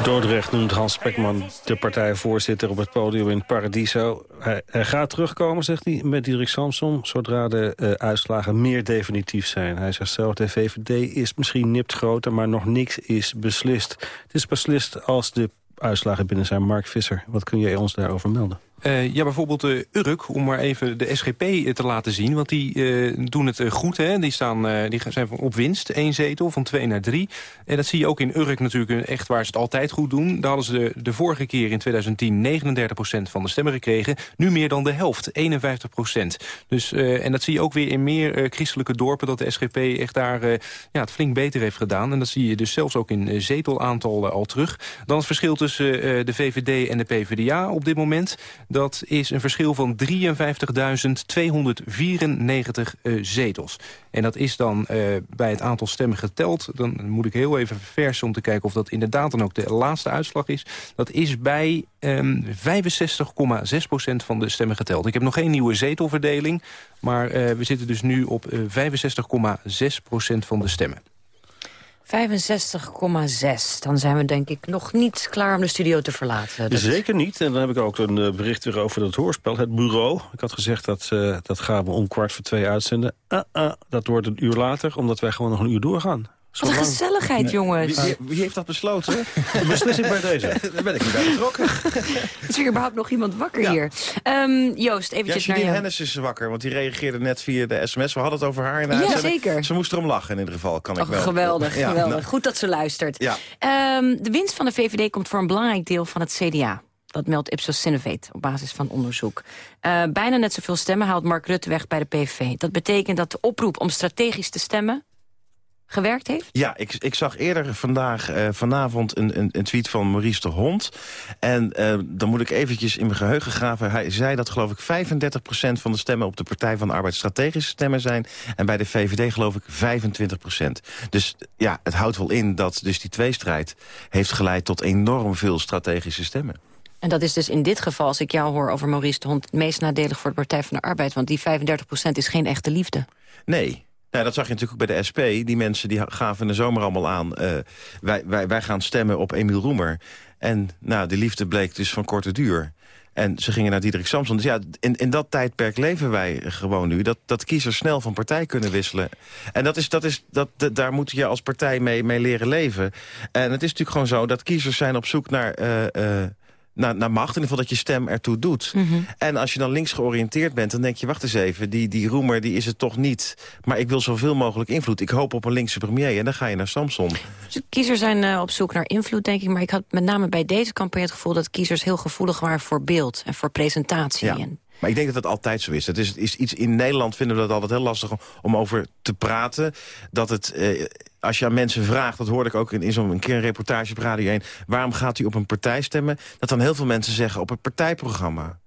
Dordrecht noemt Hans Spekman de partijvoorzitter op het podium in Paradiso. Hij, gaat terugkomen, zegt hij, met Diederik Samson... zodra de eh, uitslagen meer definitief zijn. Hij zegt zelf, de VVD is misschien nipt groter... maar nog niks is beslist. Het is beslist als de uitslagen binnen zijn. Mark Visser, wat kun jij ons daarover melden? Eh, ja, bijvoorbeeld de Urk, om maar even de SGP te laten zien. Want die eh, doen het eh, goed, hè. Die, staan, eh, die zijn op winst, één zetel, van twee naar drie. En dat zie je ook in Urk natuurlijk echt waar ze het altijd goed doen. Daar hadden ze de, vorige keer in 2010 39% van de stemmen gekregen. Nu meer dan de helft, 51% Dus, eh, en dat zie je ook weer in meer eh, christelijke dorpen... dat de SGP echt daar eh, ja, het flink beter heeft gedaan. En dat zie je dus zelfs ook in eh, zetelaantal eh, al terug. Dan het verschil tussen eh, de VVD en de PvdA op dit moment Dat is een verschil van 53.294 uh, zetels. En dat is dan uh, bij het aantal stemmen geteld. Dan moet ik heel even verversen om te kijken of dat inderdaad dan ook de laatste uitslag is. Dat is bij um, 65,6% van de stemmen geteld. Ik heb nog geen nieuwe zetelverdeling. Maar uh, we zitten dus nu op uh, 65,6% van de stemmen. 65,6. Dan zijn we denk ik nog niet klaar om de studio te verlaten. Zeker niet. En dan heb ik ook een uh, bericht over dat hoorspel, het bureau. Ik had gezegd dat uh, dat gaan we om kwart voor twee uitzenden. Uh, dat wordt een uur later, omdat wij gewoon nog een uur doorgaan. Wat een gezelligheid, nee. jongens. Wie, wie, heeft dat besloten? De beslissing bij deze. Daar ben ik niet bij betrokken. Is er überhaupt nog iemand wakker ja. hier? Um, Joost, eventjes ja, naar jou. Hennis is wakker, want die reageerde net via de sms. We hadden het over haar in de Ja, zeker. Ze moest erom lachen in ieder geval, kan ik wel. Geweldig, ja, geweldig. Nou. Goed dat ze luistert. Ja. Um, de winst van de VVD komt voor een belangrijk deel van het CDA. Dat meldt Ipsos Synovate op basis van onderzoek. Uh, bijna net zoveel stemmen haalt Mark Rutte weg bij de PVV. Dat betekent dat de oproep om strategisch te stemmen gewerkt heeft? Ja, ik, ik zag eerder vandaag, uh, vanavond een, een, een, tweet van Maurice de Hond. En uh, dan moet ik eventjes in mijn geheugen graven. Hij zei dat geloof ik 35% van de stemmen op de Partij van de Arbeid strategische stemmen zijn. En bij de VVD geloof ik 25%. Dus ja, het houdt wel in dat dus die tweestrijd heeft geleid tot enorm veel strategische stemmen. En dat is dus in dit geval, als ik jou hoor over Maurice de Hond... het meest nadelig voor de Partij van de Arbeid. Want die 35% is geen echte liefde. Nee, nou, dat zag je natuurlijk ook bij de SP. Die mensen die gaven in de zomer allemaal aan... Uh, wij, wij, wij gaan stemmen op Emiel Roemer. En nou, die liefde bleek dus van korte duur. En ze gingen naar Diederik Samson. Dus ja, in, in dat tijdperk leven wij gewoon nu. Dat, dat kiezers snel van partij kunnen wisselen. En dat is, dat is, dat, daar moet je als partij mee, mee leren leven. En het is natuurlijk gewoon zo dat kiezers zijn op zoek naar... Uh, uh, naar, naar macht. In ieder geval dat je stem ertoe doet. Mhm. Mm -hmm. En als je dan links georiënteerd bent, dan denk je... wacht eens even, die, die Roemer die is het toch niet. Maar ik wil zoveel mogelijk invloed. Ik hoop op een linkse premier en dan ga je naar Samson. Dus kiezers zijn uh, op zoek naar invloed, denk ik. Maar ik had met name bij deze campagne het gevoel... dat kiezers heel gevoelig waren voor beeld en voor presentatie. Ja. En maar ik denk dat dat altijd zo is. Het is, is iets in Nederland vinden we dat altijd heel lastig om, over te praten. Dat het, eh, als je aan mensen vraagt, dat hoorde ik ook in, in zo'n keer een reportage op Radio 1... waarom gaat u op een partij stemmen? Dat dan heel veel mensen zeggen op het partijprogramma.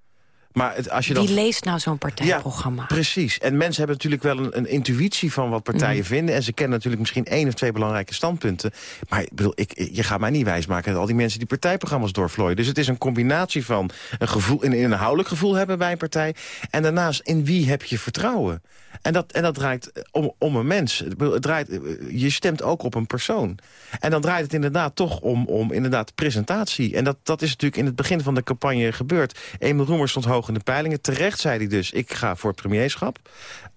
Maar het, als je Wie leest nou zo'n partijprogramma? Ja, precies. En mensen hebben natuurlijk wel een, een intuïtie van wat partijen mm. vinden. En ze kennen natuurlijk misschien één of twee belangrijke standpunten. Maar ik bedoel, ik, je gaat mij niet wijsmaken dat al die mensen die partijprogramma's doorvlooien. Dus het is een combinatie van een, gevoel, een inhoudelijk gevoel hebben bij een partij. En daarnaast, in wie heb je vertrouwen? En dat, en dat draait om, om een mens. Het draait, je stemt ook op een persoon. En dan draait het inderdaad toch om, om inderdaad presentatie. En dat, dat is natuurlijk in het begin van de campagne gebeurd. Emil Roemer stond hoog in de peilingen. Terecht zei hij dus, ik ga voor het premierschap.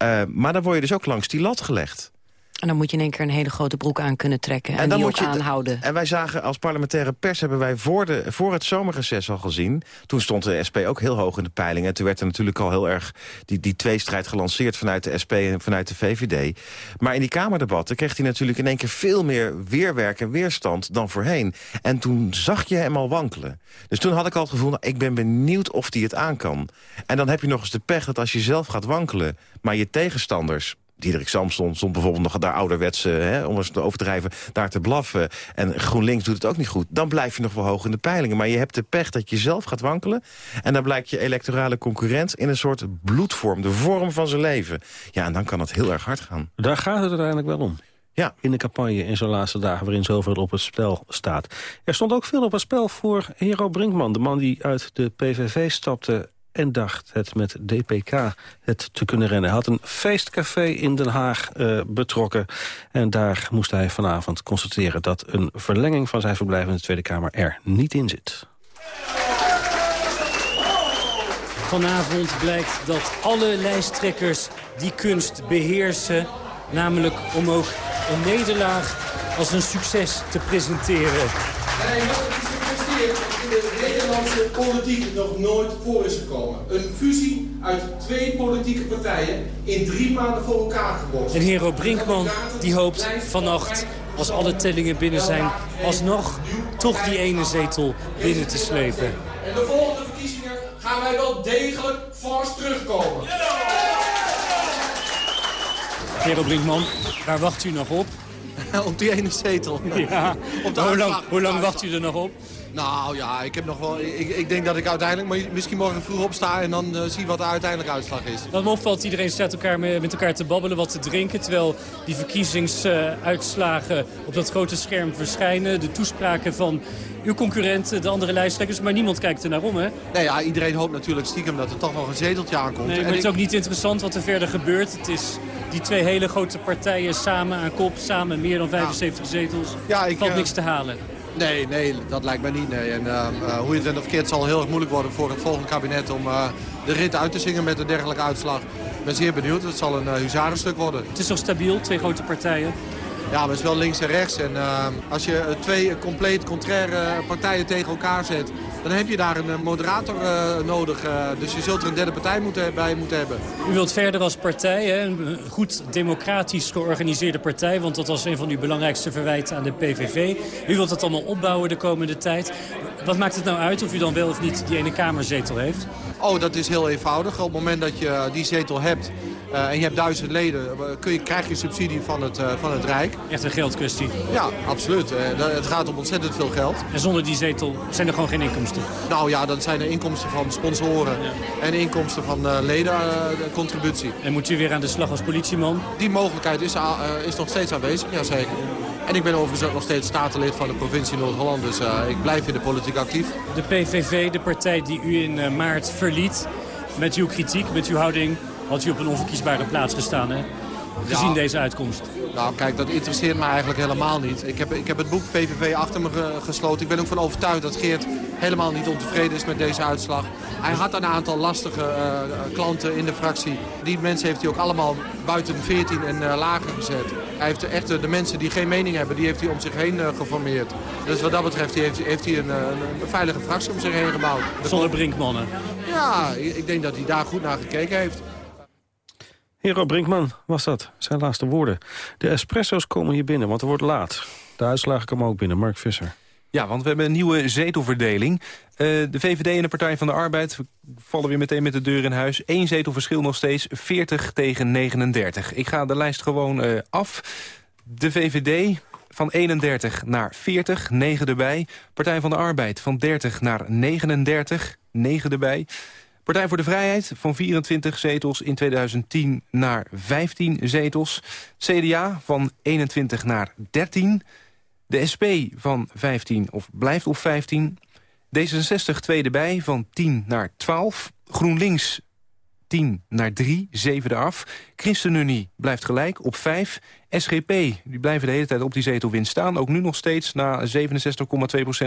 Uh, maar dan word je dus ook langs die lat gelegd. En dan moet je in één keer een hele grote broek aan kunnen trekken. En, en dan die moet ook je aanhouden. En wij zagen als parlementaire pers, hebben wij voor, de, voor het zomerreces al gezien. Toen stond de SP ook heel hoog in de peilingen. En toen werd er natuurlijk al heel erg die, die tweestrijd gelanceerd vanuit de SP en vanuit de VVD. Maar in die Kamerdebatten kreeg hij natuurlijk in één keer veel meer weerwerk en weerstand dan voorheen. En toen zag je hem al wankelen. Dus toen had ik al het gevoel, nou, ik ben benieuwd of hij het aan kan. En dan heb je nog eens de pech dat als je zelf gaat wankelen, maar je tegenstanders Diederik Samson stond bijvoorbeeld nog daar ouderwetse, hè, om eens te overdrijven, daar te blaffen. En GroenLinks doet het ook niet goed. Dan blijf je nog wel hoog in de peilingen. Maar je hebt de pech dat je zelf gaat wankelen. En dan blijkt je electorale concurrent in een soort bloedvorm. De vorm van zijn leven. Ja, en dan kan het heel erg hard gaan. Daar gaat het uiteindelijk wel om. Ja. In de campagne in zo'n laatste dagen waarin zoveel op het spel staat. Er stond ook veel op het spel voor Hero Brinkman. De man die uit de PVV stapte en dacht het met DPK het te kunnen rennen. Hij had een feestcafé in Den Haag uh, betrokken. En daar moest hij vanavond constateren... dat een verlenging van zijn verblijf in de Tweede Kamer er niet in zit. Vanavond blijkt dat alle lijsttrekkers die kunst beheersen... namelijk om ook een nederlaag als een succes te presenteren. Politiek nog nooit voor is gekomen. Een fusie uit twee politieke partijen in drie maanden voor elkaar geborst. En Hero Brinkman die hoopt vannacht, als alle tellingen binnen zijn... alsnog toch die ene zetel binnen te slepen. En de volgende verkiezingen gaan wij wel degelijk fors terugkomen. Hero Brinkman, waar wacht u nog op? op die ene zetel. Ja. op de hoe lang, hoe lang wacht u er nog op? Nou ja, ik, heb nog wel, ik, ik denk dat ik uiteindelijk maar misschien morgen vroeg opsta en dan uh, zie wat de uiteindelijke uitslag is. Wat me opvalt, iedereen staat elkaar met, met elkaar te babbelen, wat te drinken. Terwijl die verkiezingsuitslagen op dat grote scherm verschijnen. De toespraken van uw concurrenten, de andere lijsttrekkers. Maar niemand kijkt er naar om, hè? Nee, ja, iedereen hoopt natuurlijk stiekem dat er toch nog een zeteltje aankomt. Nee, maar en het is ook niet interessant wat er verder gebeurt. Het is die twee hele grote partijen samen aan kop, samen meer dan 75 ja. zetels. Ja, ik, valt niks te halen. Nee, nee, dat lijkt mij niet. Nee. En uh, uh, hoe je het bent of keert zal heel erg moeilijk worden voor het volgende kabinet om uh, de rit uit te zingen met een dergelijke uitslag. Ik ben zeer benieuwd. Het zal een huzarenstuk worden. Het is toch stabiel, twee grote partijen? Ja, maar het is wel links en rechts. En als je twee compleet contraire partijen tegen elkaar zet... dan heb je daar een moderator uh, nodig. Uh, dus je zult er een derde partij moeten, bij moeten hebben. U wilt verder als partij, hè? een goed democratisch georganiseerde partij... want dat was een van uw belangrijkste verwijten aan de PVV. U wilt dat allemaal opbouwen de komende tijd. Wat maakt het nou uit of u dan wel of niet die ene kamerzetel heeft? Oh, dat is heel eenvoudig. Op het moment dat je die zetel hebt... Uh, en je hebt duizend leden, kun je, krijg je subsidie van het, uh, van het Rijk. Echt een geldkwestie? Ja, absoluut. Het gaat om ontzettend veel geld. En zonder die zetel zijn er gewoon geen inkomsten? Nou ja, dan zijn er inkomsten van sponsoren ja. en inkomsten van ledencontributie. en moet u weer aan de slag als politieman? Die mogelijkheid is, is nog steeds aanwezig, jazeker. En ik ben overigens ook nog steeds statenlid van de provincie Noord-Holland, dus ik blijf in de politiek actief. De PVV, de partij die u in maart verliet, met uw kritiek, met uw houding had u op een onverkiesbare plaats gestaan, hè? Gezien ja. deze uitkomst. Nou, kijk, dat interesseert me eigenlijk helemaal niet. Ik heb, ik heb het boek PVV achter me ge gesloten. Ik ben ook van overtuigd dat Geert helemaal niet ontevreden is met deze uitslag. Hij had een aantal lastige uh, klanten in de fractie. Die mensen heeft hij ook allemaal buiten 14 en uh, lager gezet. Hij heeft echt de mensen die geen mening hebben, die heeft hij om zich heen geformeerd. Dus wat dat betreft heeft, heeft hij een, een, een, veilige fractie om zich heen gebouwd. Zonder brinkmannen? Ja, ik denk dat hij daar goed naar gekeken heeft. Hero Brinkman was dat, zijn laatste woorden. De espresso's komen hier binnen, want het wordt laat. De uitslagen komen ook binnen. Mark Visser. Ja, want we hebben een nieuwe zetelverdeling. Uh, de VVD en de Partij van de Arbeid vallen weer meteen met de deur in huis. Eén zetelverschil nog steeds, 40 tegen 39. Ik ga de lijst gewoon uh, af. De VVD van 31 naar 40, 9 erbij. Partij van de Arbeid van 30 naar 39, 9 erbij. Partij voor de Vrijheid van 24 zetels in 2010 naar 15 zetels. CDA van 21 naar 13. De SP van 15 of blijft op 15. D66 tweede bij van 10 naar 12. GroenLinks 10 naar 3, 7 eraf. ChristenUnie blijft gelijk op 5. SGP, die blijven de hele tijd op die zetelwinst staan. Ook nu nog steeds na 67,2%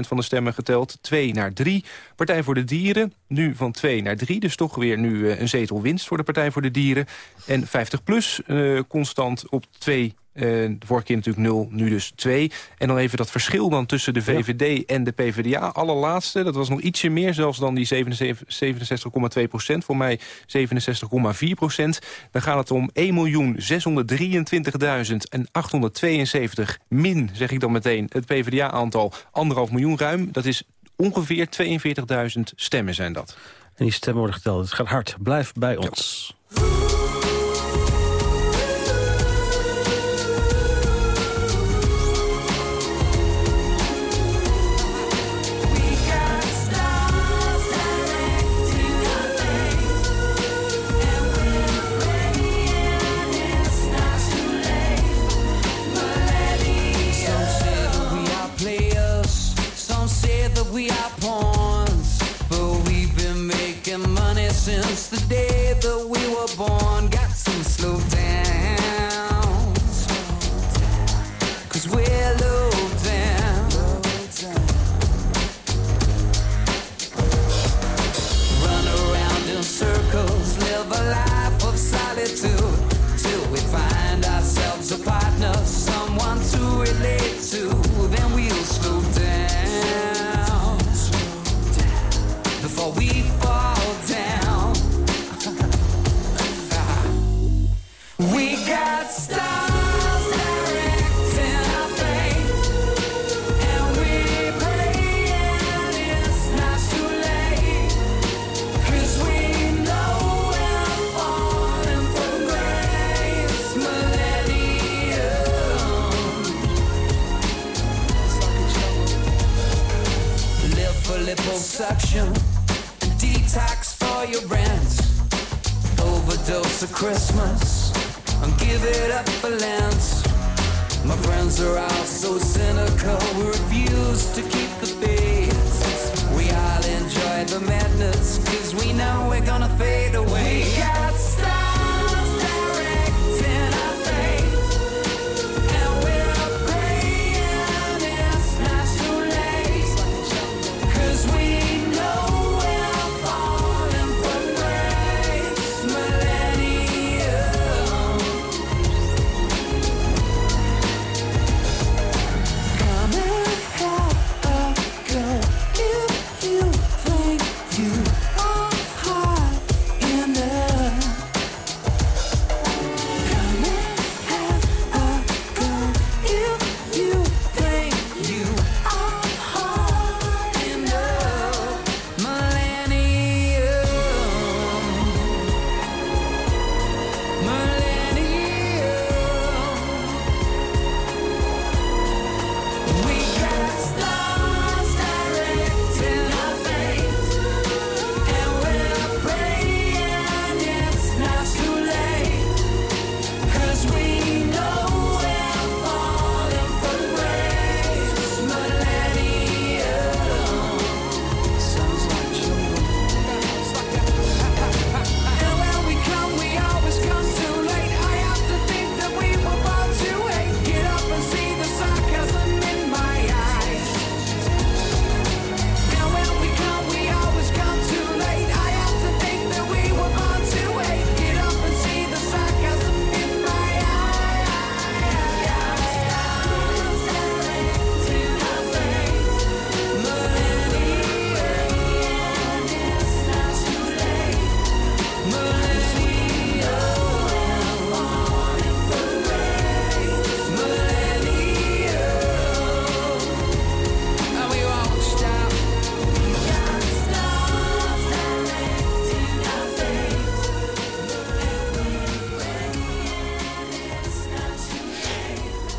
van de stemmen geteld. 2 naar 3. Partij voor de Dieren, nu van 2 naar 3. Dus toch weer nu uh, een zetelwinst voor de Partij voor de Dieren. En 50PLUS uh, constant op 2 uh, de vorige keer natuurlijk 0, nu dus 2. En dan even dat verschil dan tussen de VVD ja. en de PvdA. Allerlaatste, dat was nog ietsje meer zelfs dan die 67,2 procent. Voor mij 67,4 procent. Dan gaat het om 1.623.000 en 872 min, zeg ik dan meteen, het PvdA-aantal. Anderhalf miljoen ruim. Dat is ongeveer 42.000 stemmen zijn dat. En die stemmen worden geteld. Het gaat hard. Blijf bij ons. Ja. For Christmas and give it up for Lent. My friends are all so cynical, we refuse to keep the faith. We all enjoy the madness, cause we know we're gonna fade away.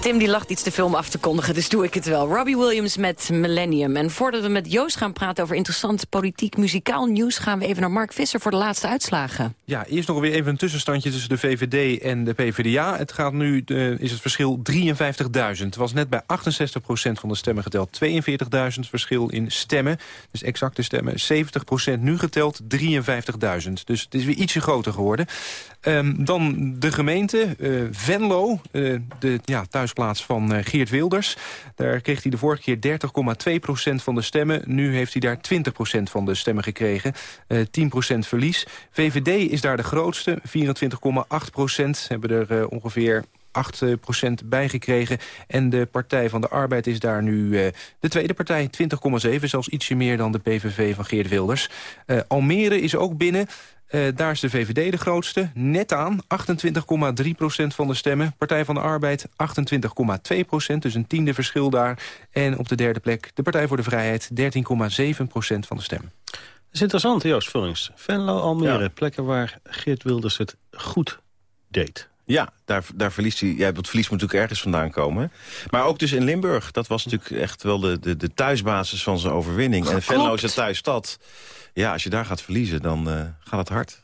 Tim die lacht iets te om af te kondigen, dus doe ik het wel. Robbie Williams met Millennium. En voordat we met Joost gaan praten over interessant politiek-muzikaal nieuws... gaan we even naar Mark Visser voor de laatste uitslagen. Ja, eerst nog weer even een tussenstandje tussen de VVD en de PvdA. Het gaat nu, is het verschil 53.000. Het was net bij 68% van de stemmen geteld. 42.000 verschil in stemmen. Dus exacte stemmen. 70% nu geteld 53.000. Dus het is weer ietsje groter geworden. Ehm, dan de gemeente, eh, Venlo, eh, de ja, thuisplaats van eh, Geert Wilders. Daar kreeg hij de vorige keer 30,2% van de stemmen. Nu heeft hij daar 20% van de stemmen gekregen. Eh 10% verlies. VVD is daar de grootste, 24,8% Hebben er eh, ongeveer 8% bijgekregen. En de Partij van de Arbeid is daar nu eh, de tweede partij, 20,7. Zelfs ietsje meer dan de PVV van Geert Wilders. Eh, Almere is ook binnen. Eh, daar is de VVD de grootste. Net aan, 28,3% van de stemmen. Partij van de Arbeid, 28,2% Dus een tiende verschil daar. En op de derde plek de Partij voor de Vrijheid, 13,7% van de stemmen. Dat is interessant, Joost Vullings. Venlo, Almere, plekken waar Geert Wilders het goed deed. Ja, daar, daar verliest hij. Ja, dat verlies moet natuurlijk ergens vandaan komen. Maar ook dus in Limburg. Dat was natuurlijk echt wel de, de, de thuisbasis van zijn overwinning. En Venlo is een thuisstad. Ja, als je daar gaat verliezen, dan eh, gaat het hard.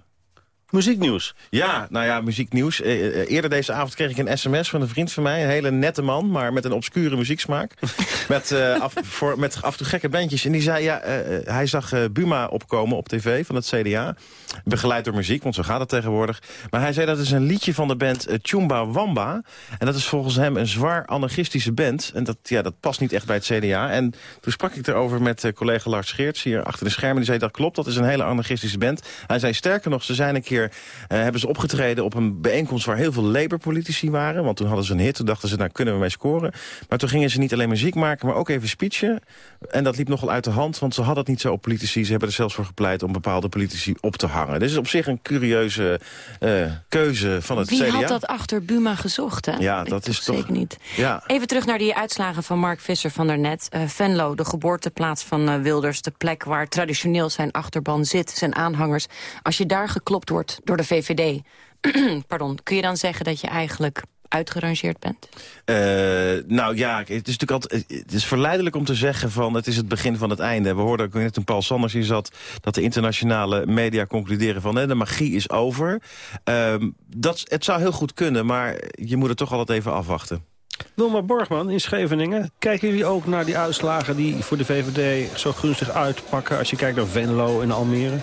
Muzieknieuws. Ja, nou ja, muzieknieuws. Eh, eh, eerder deze avond kreeg ik een sms van een vriend van mij. Een hele nette man, maar met een obscure muzieksmaak. met, eh, af, voor, met af en toe gekke bandjes. En die zei, ja, eh, eh, hij zag eh, Buma opkomen op tv van het CDA. Begeleid door muziek, want zo gaat het tegenwoordig. Maar hij zei, dat is een liedje van de band eh, Chumba Wamba. En dat is volgens hem een zwaar anarchistische band. En dat, ja, dat past niet echt bij het CDA. En toen sprak ik erover met eh, collega Lars Geerts hier achter de schermen. Die zei, dat klopt, dat is een hele anarchistische band. Hij zei, sterker nog, ze zijn een keer eh, hebben ze opgetreden op een bijeenkomst waar heel veel Labour-politici waren. Want toen hadden ze een hit, toen dachten ze, nou kunnen we mee scoren. Maar toen gingen ze niet alleen muziek maken, maar ook even speechen. En dat liep nogal uit de hand, want ze hadden het niet zo op politici. Ze hebben er zelfs voor gepleit om bepaalde politici op te hangen. Dit is op zich een curieuze eh, keuze van het Wie CDA. had dat achter Buma gezocht, hè? Ja, dat is toch... Zeker niet. Ja. Even terug naar die uitslagen van Mark Visser van daarnet. Eh Venlo, de geboorteplaats van Wilders. De plek waar traditioneel zijn achterban zit, zijn aanhangers. Als je daar geklopt wordt door de VVD... pardon, kun je dan zeggen dat je eigenlijk uitgerangeerd bent? Uh, nou ja, het is natuurlijk altijd, het is verleidelijk om te zeggen van het is het begin van het einde. We hoorden ook net toen Paul Sanders hier zat dat de internationale media concluderen van hè, de magie is over. Uh, dat, het zou heel goed kunnen, maar je moet het toch altijd even afwachten. Wilma Borgman in Scheveningen. Kijken jullie ook naar die uitslagen die voor de VVD zo gunstig uitpakken... als je kijkt naar Venlo en Almere?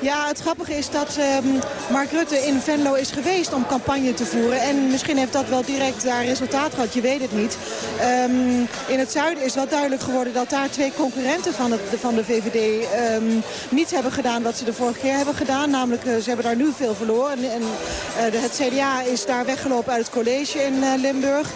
Ja, het grappige is dat um, Mark Rutte in Venlo is geweest om campagne te voeren. En misschien heeft dat wel direct daar resultaat gehad, je weet het niet. Um, in het zuiden is wel duidelijk geworden dat daar twee concurrenten van, het, van de VVD um, ehm, niet hebben gedaan wat ze de vorige keer hebben gedaan. Namelijk, uh, ze hebben daar nu veel verloren. En, en de, het CDA is daar weggelopen uit het college in uh, Limburg.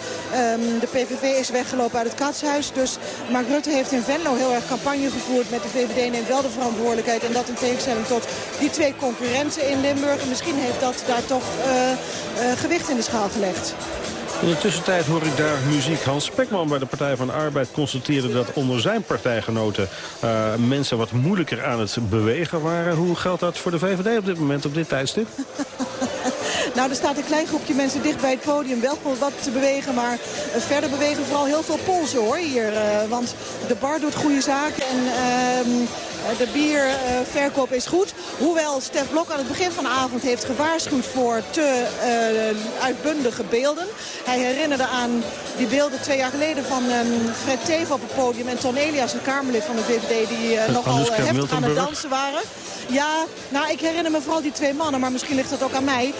de PVV is weggelopen uit het katshuis. Dus Mark Rutte heeft in Venlo heel erg campagne gevoerd met de VVD. Neemt wel de verantwoordelijkheid en dat in tegenstelling tot die twee concurrenten in Limburg. En misschien heeft dat daar toch uh, uh, gewicht in de schaal gelegd. In de tussentijd hoor ik daar muziek. Hans Spekman bij de Partij van de Arbeid constateerde dat onder zijn partijgenoten uh, mensen wat moeilijker aan het bewegen waren. Hoe geldt dat voor de VVD op dit moment, op dit tijdstip? Nou, er staat een klein groepje mensen dicht bij het podium wel wat te bewegen. Maar verder bewegen vooral heel veel Polsen hoor hier. Uh, want de bar doet goede zaken en uh, de bierverkoop is goed. Hoewel Stef Blok aan het begin van de avond heeft gewaarschuwd voor te uitbundige beelden. Hij herinnerde aan die beelden twee jaar geleden van um, Fred Teven op het podium... en Ton Elias, een Kamerlid van de VVD, die nogal heftig aan het dansen waren. Ja, nou, ik herinner me vooral die twee mannen, maar misschien ligt dat ook aan mij.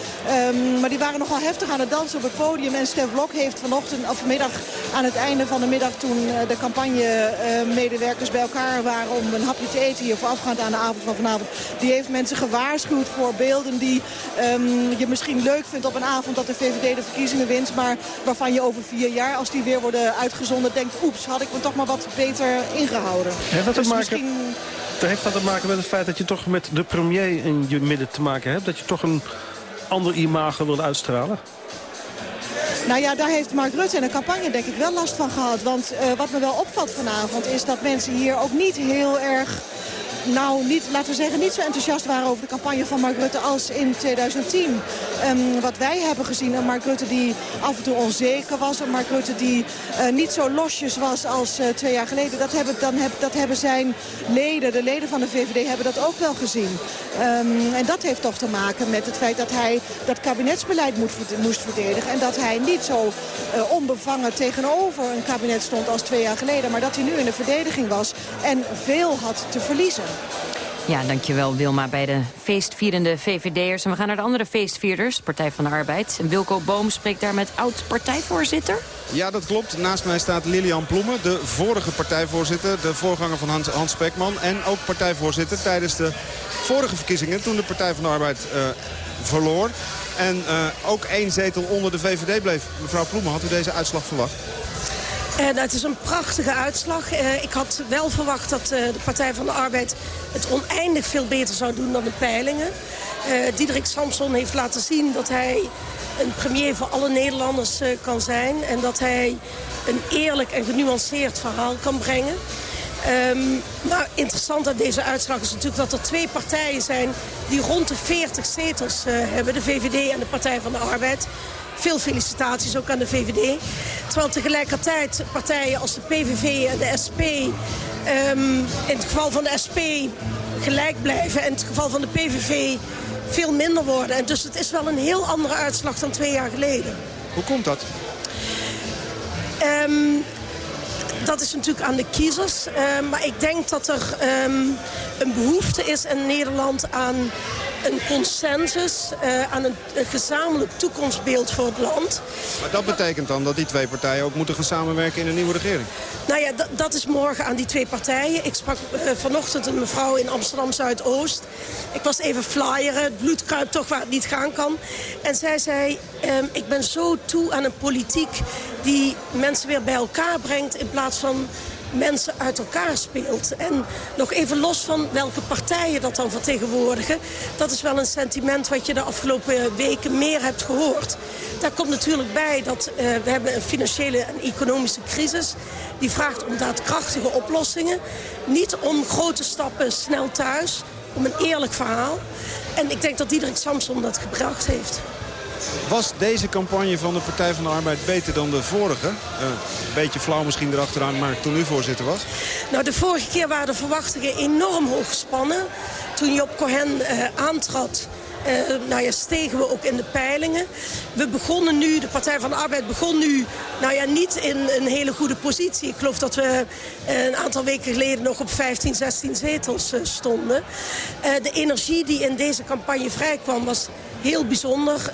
Um, maar die waren nogal heftig aan het dansen op het podium. En Stef Blok heeft vanochtend, of vanmiddag, aan het einde van de middag... toen de campagnemedewerkers uh, bij elkaar waren om een hapje te eten... hier voorafgaand aan de avond van vanavond... die heeft mensen gewaarschuwd voor beelden die um, je misschien leuk vindt op een avond... dat de VVD de verkiezingen wint, maar waarvan je over vier jaar... als die weer worden uitgezonden, denkt... oeps, had ik me toch maar wat beter ingehouden. Heeft dat dus te maken... misschien... Heeft dat te maken met het feit dat je toch met de premier in je midden te maken hebt? Dat je toch een ander imago wil uitstralen? Nou ja, daar heeft Mark Rutte in de campagne denk ik wel last van gehad. Want uh, wat me wel opvalt vanavond is dat mensen hier ook niet heel erg nou, niet, laten we zeggen, niet zo enthousiast waren over de campagne van Mark Rutte als in 2010. Um, ehm, wat wij hebben gezien, een Mark Rutte die af en toe onzeker was. Een Mark Rutte die uh, niet zo losjes was als uh, twee jaar geleden. Dat hebben, dan heb, dat hebben zijn leden, de leden van de VVD, hebben dat ook wel gezien. Um, en dat heeft toch te maken met het feit dat hij dat kabinetsbeleid moest verdedigen. En dat hij niet zo uh, onbevangen tegenover een kabinet stond als twee jaar geleden. Maar dat hij nu in de verdediging was en veel had te verliezen. Ja, dankjewel Wilma bij de feestvierende VVD'ers. En we gaan naar de andere feestvierders, Partij van de Arbeid. Wilco Boom spreekt daar met oud-partijvoorzitter. Ja, dat klopt. Naast mij staat Lilian Ploemen, de vorige partijvoorzitter. De voorganger van Hans, Hans Spekman. En ook partijvoorzitter tijdens de vorige verkiezingen... toen de Partij van de Arbeid uh, verloor. En uh, ook één zetel onder de VVD bleef. Mevrouw Ploemen, had u deze uitslag verwacht? Uh, nou, het is een prachtige uitslag. Uh, ik had wel verwacht dat uh, de Partij van de Arbeid het oneindig veel beter zou doen dan de peilingen. Diederik Samson heeft laten zien dat hij een premier voor alle Nederlanders kan zijn. En dat hij een eerlijk en genuanceerd verhaal kan brengen. Um, nou, interessant aan deze uitslag is natuurlijk dat er twee partijen zijn... die rond de 40 zetels hebben, de VVD en de Partij van de Arbeid. Veel felicitaties ook aan de VVD. Terwijl tegelijkertijd partijen als de PVV en de SP... Um, ehm, in het geval van de SP gelijk blijven. En in het geval van de PVV veel minder worden. En dus het is wel een heel andere uitslag dan twee jaar geleden. Hoe komt dat? Um, dat is natuurlijk aan de kiezers. Uh, maar ik denk dat er um, een behoefte is in Nederland aan een consensus uh, aan een, een, gezamenlijk toekomstbeeld voor het land. Maar dat betekent dan dat die twee partijen ook moeten gaan samenwerken in een nieuwe regering? Nou ja, dat is morgen aan die twee partijen. Ik sprak uh, vanochtend een mevrouw in Amsterdam-Zuidoost. Ik was even flyeren, het bloed kruipt toch waar het niet gaan kan. En zij zei, um, ik ben zo toe aan een politiek die mensen weer bij elkaar brengt... in plaats van mensen uit elkaar speelt. En nog even los van welke partijen dat dan vertegenwoordigen... dat is wel een sentiment wat je de afgelopen weken meer hebt gehoord. Daar komt natuurlijk bij dat uh, we hebben een financiële en economische crisis... die vraagt om daadkrachtige oplossingen. Niet om grote stappen snel thuis, om een eerlijk verhaal. En ik denk dat Diederik Samson dat gebracht heeft. Was deze campagne van de Partij van de Arbeid beter dan de vorige? Een beetje flauw misschien erachteraan, maar toen u voorzitter was. Nou, de vorige keer waren de verwachtingen enorm hoog gespannen. Toen Job Cohen uh, aantrad, uh, nou ja, stegen we ook in de peilingen. We begonnen nu, de Partij van de Arbeid begon nu nou ja, niet in een hele goede positie. Ik geloof dat we een aantal weken geleden nog op 15, 16 zetels stonden. de energie die in deze campagne vrijkwam was heel bijzonder.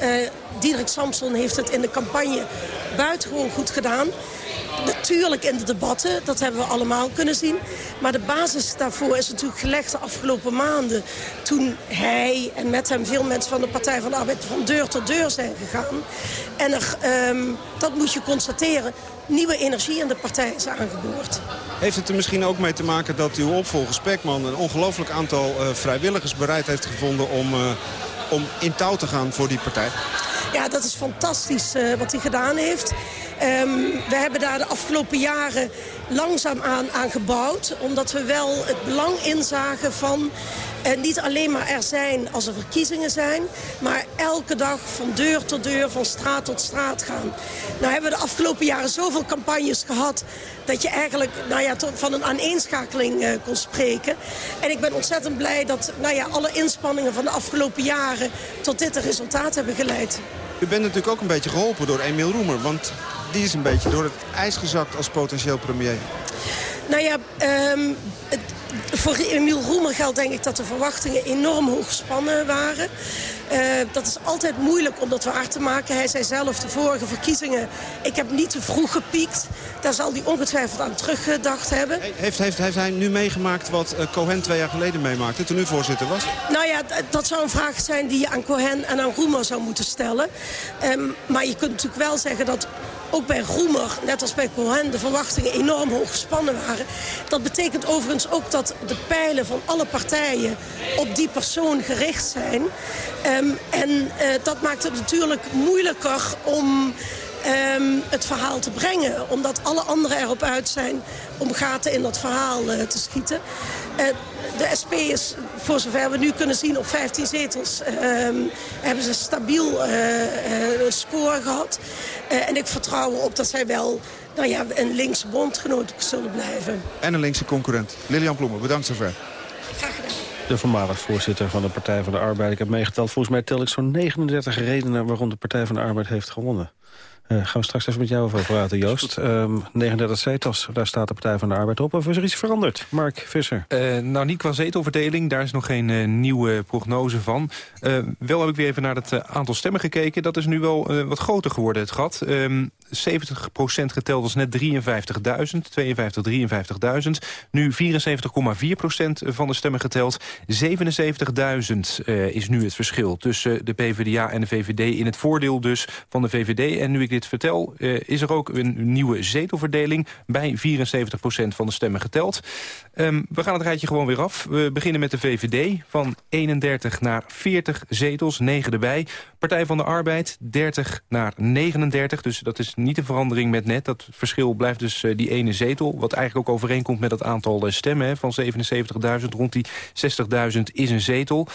Diederik Samson heeft het in de campagne buitengewoon goed gedaan. Natuurlijk in de debatten, dat hebben we allemaal kunnen zien. Maar de basis daarvoor is natuurlijk gelegd de afgelopen maanden. Toen hij en met hem veel mensen van de Partij van de Arbeid van deur tot deur zijn gegaan. En um, dat moet je constateren, nieuwe energie in de partij is aangeboord. Heeft het er misschien ook mee te maken dat uw opvolger Spekman... een ongelooflijk aantal uh, vrijwilligers bereid heeft gevonden om, uh, om in touw te gaan voor die partij? Ja, dat is fantastisch uh, wat hij gedaan heeft. Um, we hebben daar de afgelopen jaren langzaam aan, aan gebouwd. Omdat we wel het belang inzagen van uh, niet alleen maar er zijn als er verkiezingen zijn... maar elke dag van deur tot deur, van straat tot straat gaan. Nou hebben we de afgelopen jaren zoveel campagnes gehad... dat je eigenlijk nou ja, tot, van een aaneenschakeling uh, kon spreken. En ik ben ontzettend blij dat nou ja, alle inspanningen van de afgelopen jaren... tot dit resultaat hebben geleid. U bent natuurlijk ook een beetje geholpen door Emiel Roemer. Want die is een beetje door het ijs gezakt als potentieel premier. Nou ja, um, het, voor Emiel Roemer geldt denk ik dat de verwachtingen enorm hoog gespannen waren. Uh, dat is altijd moeilijk om dat waar te maken. Hij zei zelf de vorige verkiezingen, ik heb niet te vroeg gepiekt. Daar zal hij ongetwijfeld aan teruggedacht hebben. Heeft, heeft, heeft hij nu meegemaakt wat uh, Cohen twee jaar geleden meemaakte, toen u voorzitter was? Nou ja, dat zou een vraag zijn die je aan Cohen en aan Roemer zou moeten stellen. Um, maar je kunt natuurlijk wel zeggen dat ook bij Roemer, net als bij Cohen, de verwachtingen enorm hoog gespannen waren. Dat betekent overigens ook dat de pijlen van alle partijen op die persoon gericht zijn. Um, en uh, dat maakt het natuurlijk moeilijker om um, het verhaal te brengen. Omdat alle anderen erop uit zijn om gaten in dat verhaal uh, te schieten. Uh, de SP is, voor zover we nu kunnen zien, op 15 zetels... Uh, hebben ze stabiel score gehad. en ik vertrouw erop dat zij wel nou ja, een linkse bondgenoot zullen blijven. En een linkse concurrent. Lilian Ploemen, bedankt zover. Graag gedaan. De voormalig voorzitter van de Partij van de Arbeid. Ik heb meegeteld, volgens mij tel ik zo'n 39 redenen... waarom de Partij van de Arbeid heeft gewonnen. Uh, gaan we straks even met jou over praten, Joost. Um, 39 zetels, daar staat de Partij van de Arbeid op. Of is er iets veranderd? Mark Visser. Uh, nou, niet qua zetelverdeling. Daar is nog geen uh, nieuwe prognose van. wel heb ik weer even naar het aantal stemmen gekeken. Dat is nu wel wat groter geworden, het gat. Um, 70% geteld was net 53.000. 52, 53.000. Nu 74,4% van de stemmen geteld. 77.000 is nu het verschil tussen de PvdA en de VVD. In het voordeel dus van de VVD. En nu ik dit vertel, uh, is er ook een nieuwe zetelverdeling... bij 74% van de stemmen geteld. Um, we gaan het rijtje gewoon weer af. We beginnen met de VVD van 31 naar 40 zetels, 9 erbij. Partij van de Arbeid 30 naar 39, dus dat is niet een verandering met net. Dat verschil blijft dus uh, die ene zetel, wat eigenlijk ook overeenkomt met het aantal uh, stemmen... Van 77.000, rond die 60.000 is een zetel.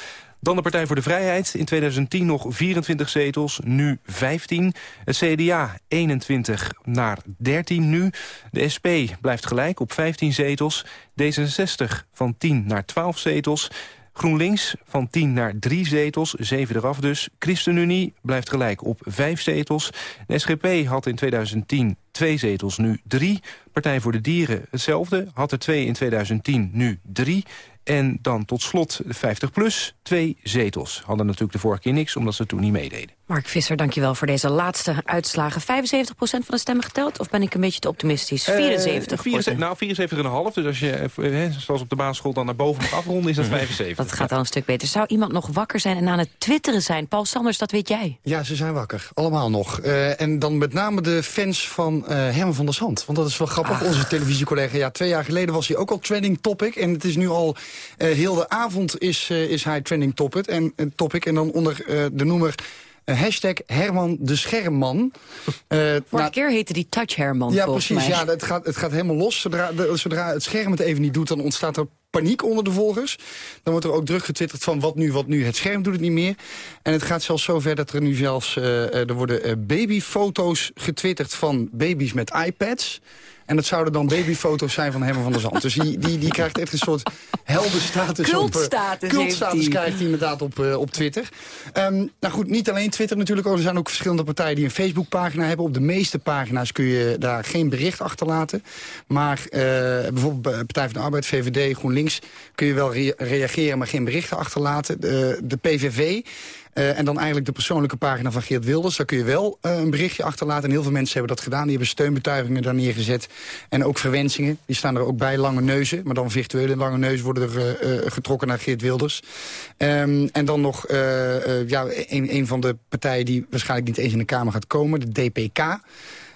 Dan de Partij voor de Vrijheid. In 2010 nog 24 zetels, nu 15. Het CDA 21 naar 13 nu. De SP blijft gelijk op 15 zetels. D66 van 10 naar 12 zetels. GroenLinks van 10 naar 3 zetels, 7 eraf dus. ChristenUnie blijft gelijk op 5 zetels. De SGP had in 2010 2 zetels, nu 3. Partij voor de Dieren hetzelfde, had er 2 in 2010, nu 3. En dan tot slot 50PLUS, twee zetels. Hadden natuurlijk de vorige keer niks, omdat ze toen niet meededen. Mark Visser, dankjewel voor deze laatste uitslagen. 75% van de stemmen geteld? Of ben ik een beetje te optimistisch? 74 uh, 74, Nou, 74,5. Dus als je, eh, zoals op de basisschool, dan naar boven moet afronden, is dat 75. Dat gaat al een stuk beter. Zou iemand nog wakker zijn en aan het twitteren zijn? Paul Sanders, dat weet jij. Ja, ze zijn wakker. Allemaal nog. Uh, en dan met name de fans van uh, Herman van der Zand. Want dat is wel grappig. Ach. Onze televisiecollega, ja, twee jaar geleden was hij ook al trending topic. En het is nu al, heel de avond is, is hij trending topic. En, topic. En dan onder de noemer Uh, hashtag Herman de Schermman. Uh, Vorige nou, keer heette die Touch Herman, Ja, precies. Mij. Ja, het gaat, het gaat helemaal los. Zodra, de, zodra het scherm het even niet doet, dan ontstaat er paniek onder de volgers. Dan wordt er ook druk getwitterd van wat nu, wat nu. Het scherm doet het niet meer. En het gaat zelfs zover dat er nu zelfs... Uh, er worden babyfoto's getwitterd van baby's met iPads... En dat zouden dan babyfoto's zijn van Herman van der Zand. Dus die, die, die krijgt echt een soort heldenstatus. Cultstatus. Op, uh, cultstatus krijgt hij inderdaad op, uh, op Twitter. Um, nou goed, niet alleen Twitter natuurlijk. Er zijn ook verschillende partijen die een Facebookpagina hebben. Op de meeste pagina's kun je daar geen bericht achterlaten. Maar uh, bijvoorbeeld Partij van de Arbeid, VVD, GroenLinks... kun je wel re reageren, maar geen berichten achterlaten. De, de PVV... Uh, en dan eigenlijk de persoonlijke pagina van Geert Wilders. Daar kun je wel uh, een berichtje achterlaten. En heel veel mensen hebben dat gedaan. Die hebben steunbetuigingen daar neergezet. En ook verwensingen. Die staan er ook bij. Lange neuzen. Maar dan virtuele lange neuzen worden er uh, getrokken naar Geert Wilders. Um, en dan nog ja, een van de partijen die waarschijnlijk niet eens in de Kamer gaat komen. De DPK.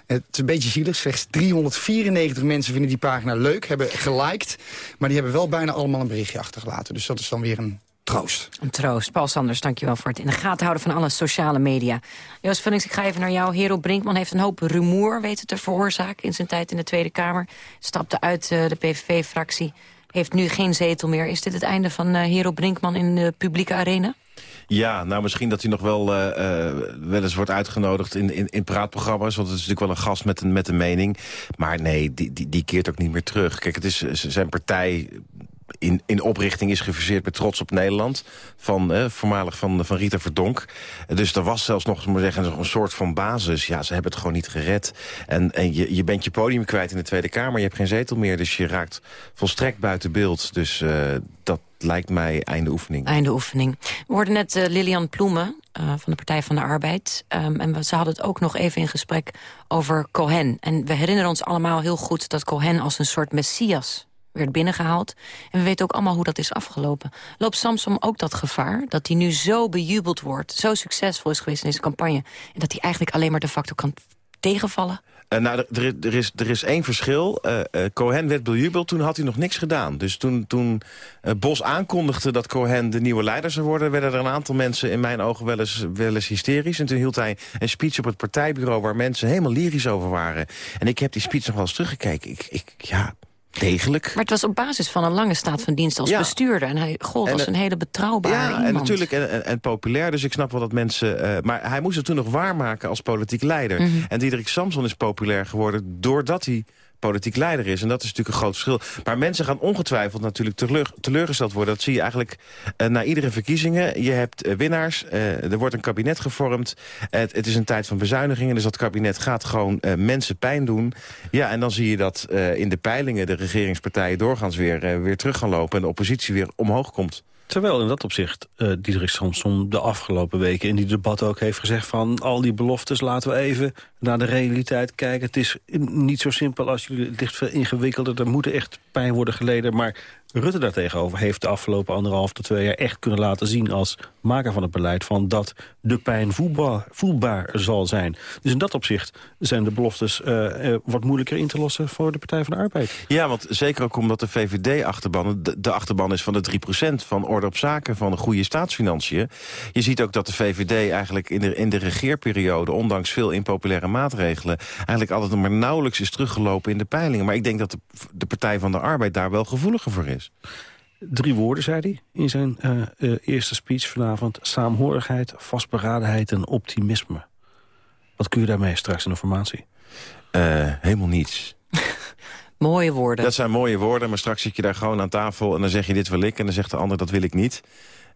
Het is een beetje zielig. Slechts 394 mensen vinden die pagina leuk. Hebben geliked. Maar die hebben wel bijna allemaal een berichtje achtergelaten. Dus dat is dan weer een troost. Een troost. Paul Sanders, dankjewel voor het in de gaten houden van alle sociale media. Joost Vullings, ik ga even naar jou. Hero Brinkman heeft een hoop rumoer weten te veroorzaken... in zijn tijd in de Tweede Kamer. Stapte uit uh, de PVV-fractie. Heeft nu geen zetel meer. Is dit het einde van uh, Hero Brinkman in de publieke arena? Ja, nou misschien dat hij nog wel, uh, uh, wel eens wordt uitgenodigd in, in, in praatprogramma's. Want het is natuurlijk wel een gast met een, met een mening. Maar nee, die, die, die keert ook niet meer terug. Kijk, het is zijn partij in, in oprichting is gefuseerd met Trots op Nederland. Van, eh, voormalig van, van Rita Verdonk. Dus er was zelfs nog maar zeggen, een soort van basis. Ja, ze hebben het gewoon niet gered. En, en je, je bent je podium kwijt in de Tweede Kamer. Je hebt geen zetel meer, dus je raakt volstrekt buiten beeld. Dus uh, dat lijkt mij einde oefening. Einde oefening. We hoorden net uh, Lilian Ploemen van de Partij van de Arbeid. Um, en we, ze hadden het ook nog even in gesprek over Cohen. En we herinneren ons allemaal heel goed dat Cohen als een soort messias werd binnengehaald. En we weten ook allemaal hoe dat is afgelopen. Loopt Samsom ook dat gevaar? Dat hij nu zo bejubeld wordt, zo succesvol is geweest in deze campagne... en dat hij eigenlijk alleen maar de facto kan tegenvallen? Uh, nou, er, er, is, er is één verschil. Uh, uh, Cohen werd bejubeld, toen had hij nog niks gedaan. Dus toen, toen Bos aankondigde dat Cohen de nieuwe leider zou worden... werden er een aantal mensen in mijn ogen wel eens, wel eens hysterisch. En toen hield hij een speech op het partijbureau... waar mensen helemaal lyrisch over waren. En ik heb die speech nog wel eens teruggekeken. Ik, ik, ja, degelijk. Maar het was op basis van een lange staat van dienst als ja. bestuurder. En hij gold en, als een hele betrouwbare ja, iemand. en natuurlijk en, en, en, populair. Dus ik snap wel dat mensen... Uh, maar hij moest het toen nog waarmaken als politiek leider. Mhm. Mm -hmm. En Diederik Samson is populair geworden doordat hij politiek leider is. En dat is natuurlijk een groot verschil. Maar mensen gaan ongetwijfeld natuurlijk teleur, teleurgesteld worden. Dat zie je eigenlijk uh, na iedere verkiezingen. Je hebt uh, winnaars, uh, er wordt een kabinet gevormd. Het, het, is een tijd van bezuinigingen, dus dat kabinet gaat gewoon mensen pijn doen. Ja, en dan zie je dat in de peilingen de regeringspartijen doorgaans weer, weer terug gaan lopen... en de oppositie weer omhoog komt. Terwijl in dat opzicht uh, Diederik Samson de afgelopen weken in die debat ook heeft gezegd van al die beloftes laten we even naar de realiteit kijken. Het is niet zo simpel als jullie, het ligt veel ingewikkelder. Er moeten echt pijn worden geleden, maar Rutte daartegenover heeft de afgelopen anderhalf tot twee jaar echt kunnen laten zien als maker van het beleid van dat de pijn voelbaar, zal zijn. Dus in dat opzicht zijn de beloftes uh, uh, wat moeilijker in te lossen voor de Partij van de Arbeid. Ja, want zeker ook omdat de VVD-achterban de, de, achterban is van de 3% van orde op zaken van de goede staatsfinanciën. Je ziet ook dat de VVD eigenlijk in de, in de regeerperiode, ondanks veel impopulaire maatregelen, eigenlijk altijd maar nauwelijks is teruggelopen in de peilingen. Maar ik denk dat de, de Partij van de Arbeid daar wel gevoeliger voor is. Drie woorden, zei hij in zijn uh, uh, eerste speech vanavond. Saamhorigheid, vastberadenheid en optimisme. Wat kun je daarmee straks in de formatie? Uh, helemaal niets. mooie woorden. Dat zijn mooie woorden, maar straks zit je daar gewoon aan tafel... en dan zeg je dit wil ik en dan zegt de ander dat wil ik niet.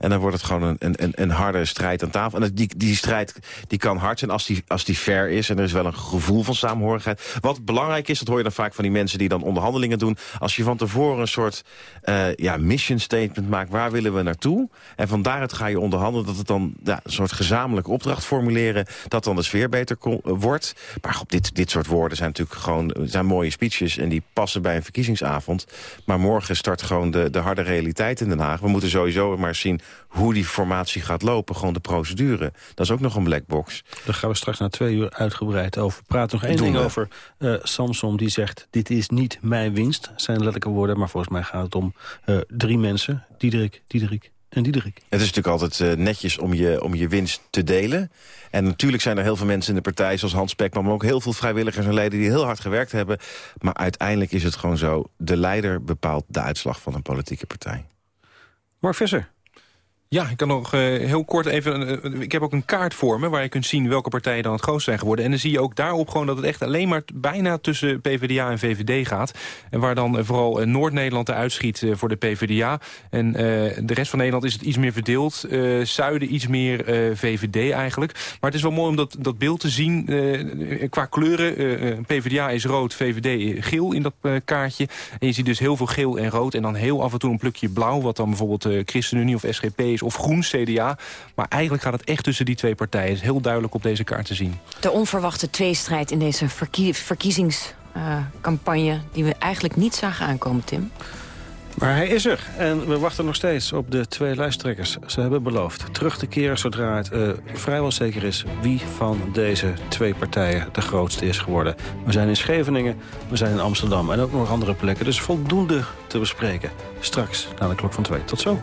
En dan wordt het gewoon een, een, een harde strijd aan tafel. En die, die strijd die kan hard zijn als die, als die fair is. En er is wel een gevoel van saamhorigheid. Wat belangrijk is, dat hoor je dan vaak van die mensen die dan onderhandelingen doen. Als je van tevoren een soort uh, ja, mission statement maakt. Waar willen we naartoe? En van daaruit ga je onderhandelen. Dat het dan ja, een soort gezamenlijke opdracht formuleren. Dat dan de sfeer beter wordt. Maar op dit, dit soort woorden zijn natuurlijk gewoon zijn mooie speeches. En die passen bij een verkiezingsavond. Maar morgen start gewoon de, de harde realiteit in Den Haag. We moeten sowieso maar zien hoe die formatie gaat lopen. Gewoon de procedure. Dat is ook nog een black box. Daar gaan we straks na twee uur uitgebreid over praten. Nog één Doen ding we. over uh, Samson die zegt... dit is niet mijn winst, zijn letterlijke woorden. Maar volgens mij gaat het om uh, drie mensen. Diederik, Diederik, En Diederik. Het is natuurlijk altijd uh, netjes om je, om je winst te delen. En natuurlijk zijn er heel veel mensen in de partij, zoals Hans Pekman... maar ook heel veel vrijwilligers en leden die heel hard gewerkt hebben. Maar uiteindelijk is het gewoon zo... de leider bepaalt de uitslag van een politieke partij. Mark Visser. Ja, ik kan nog uh, heel kort even... Ik heb ook een kaart voor me waar je kunt zien welke partijen dan het grootst zijn geworden. En dan zie je ook daarop gewoon dat het echt alleen maar bijna tussen PvdA en VVD gaat. En waar dan uh, vooral Noord-Nederland de uitschiet voor de PvdA. En de rest van Nederland is het iets meer verdeeld. Zuiden iets meer VVD eigenlijk. Maar het is wel mooi om dat, dat beeld te zien qua kleuren. PvdA is rood, VVD geel in dat kaartje. En je ziet dus heel veel geel en rood. En dan heel af en toe een plukje blauw, wat dan bijvoorbeeld ChristenUnie of SGP is of groen CDA. Maar eigenlijk gaat het echt tussen die twee partijen. Het is heel duidelijk op deze kaart te zien. De onverwachte tweestrijd in deze verkiezingscampagne... die we eigenlijk niet zagen aankomen, Tim. Maar hij is er en we wachten nog steeds op de twee lijsttrekkers. Ze hebben beloofd terug te keren zodra het uh, vrijwel zeker is... wie van deze twee partijen de grootste is geworden. We zijn in Scheveningen, we zijn in Amsterdam en ook nog andere plekken. Dus voldoende te bespreken. Straks na de klok van twee. Tot zo.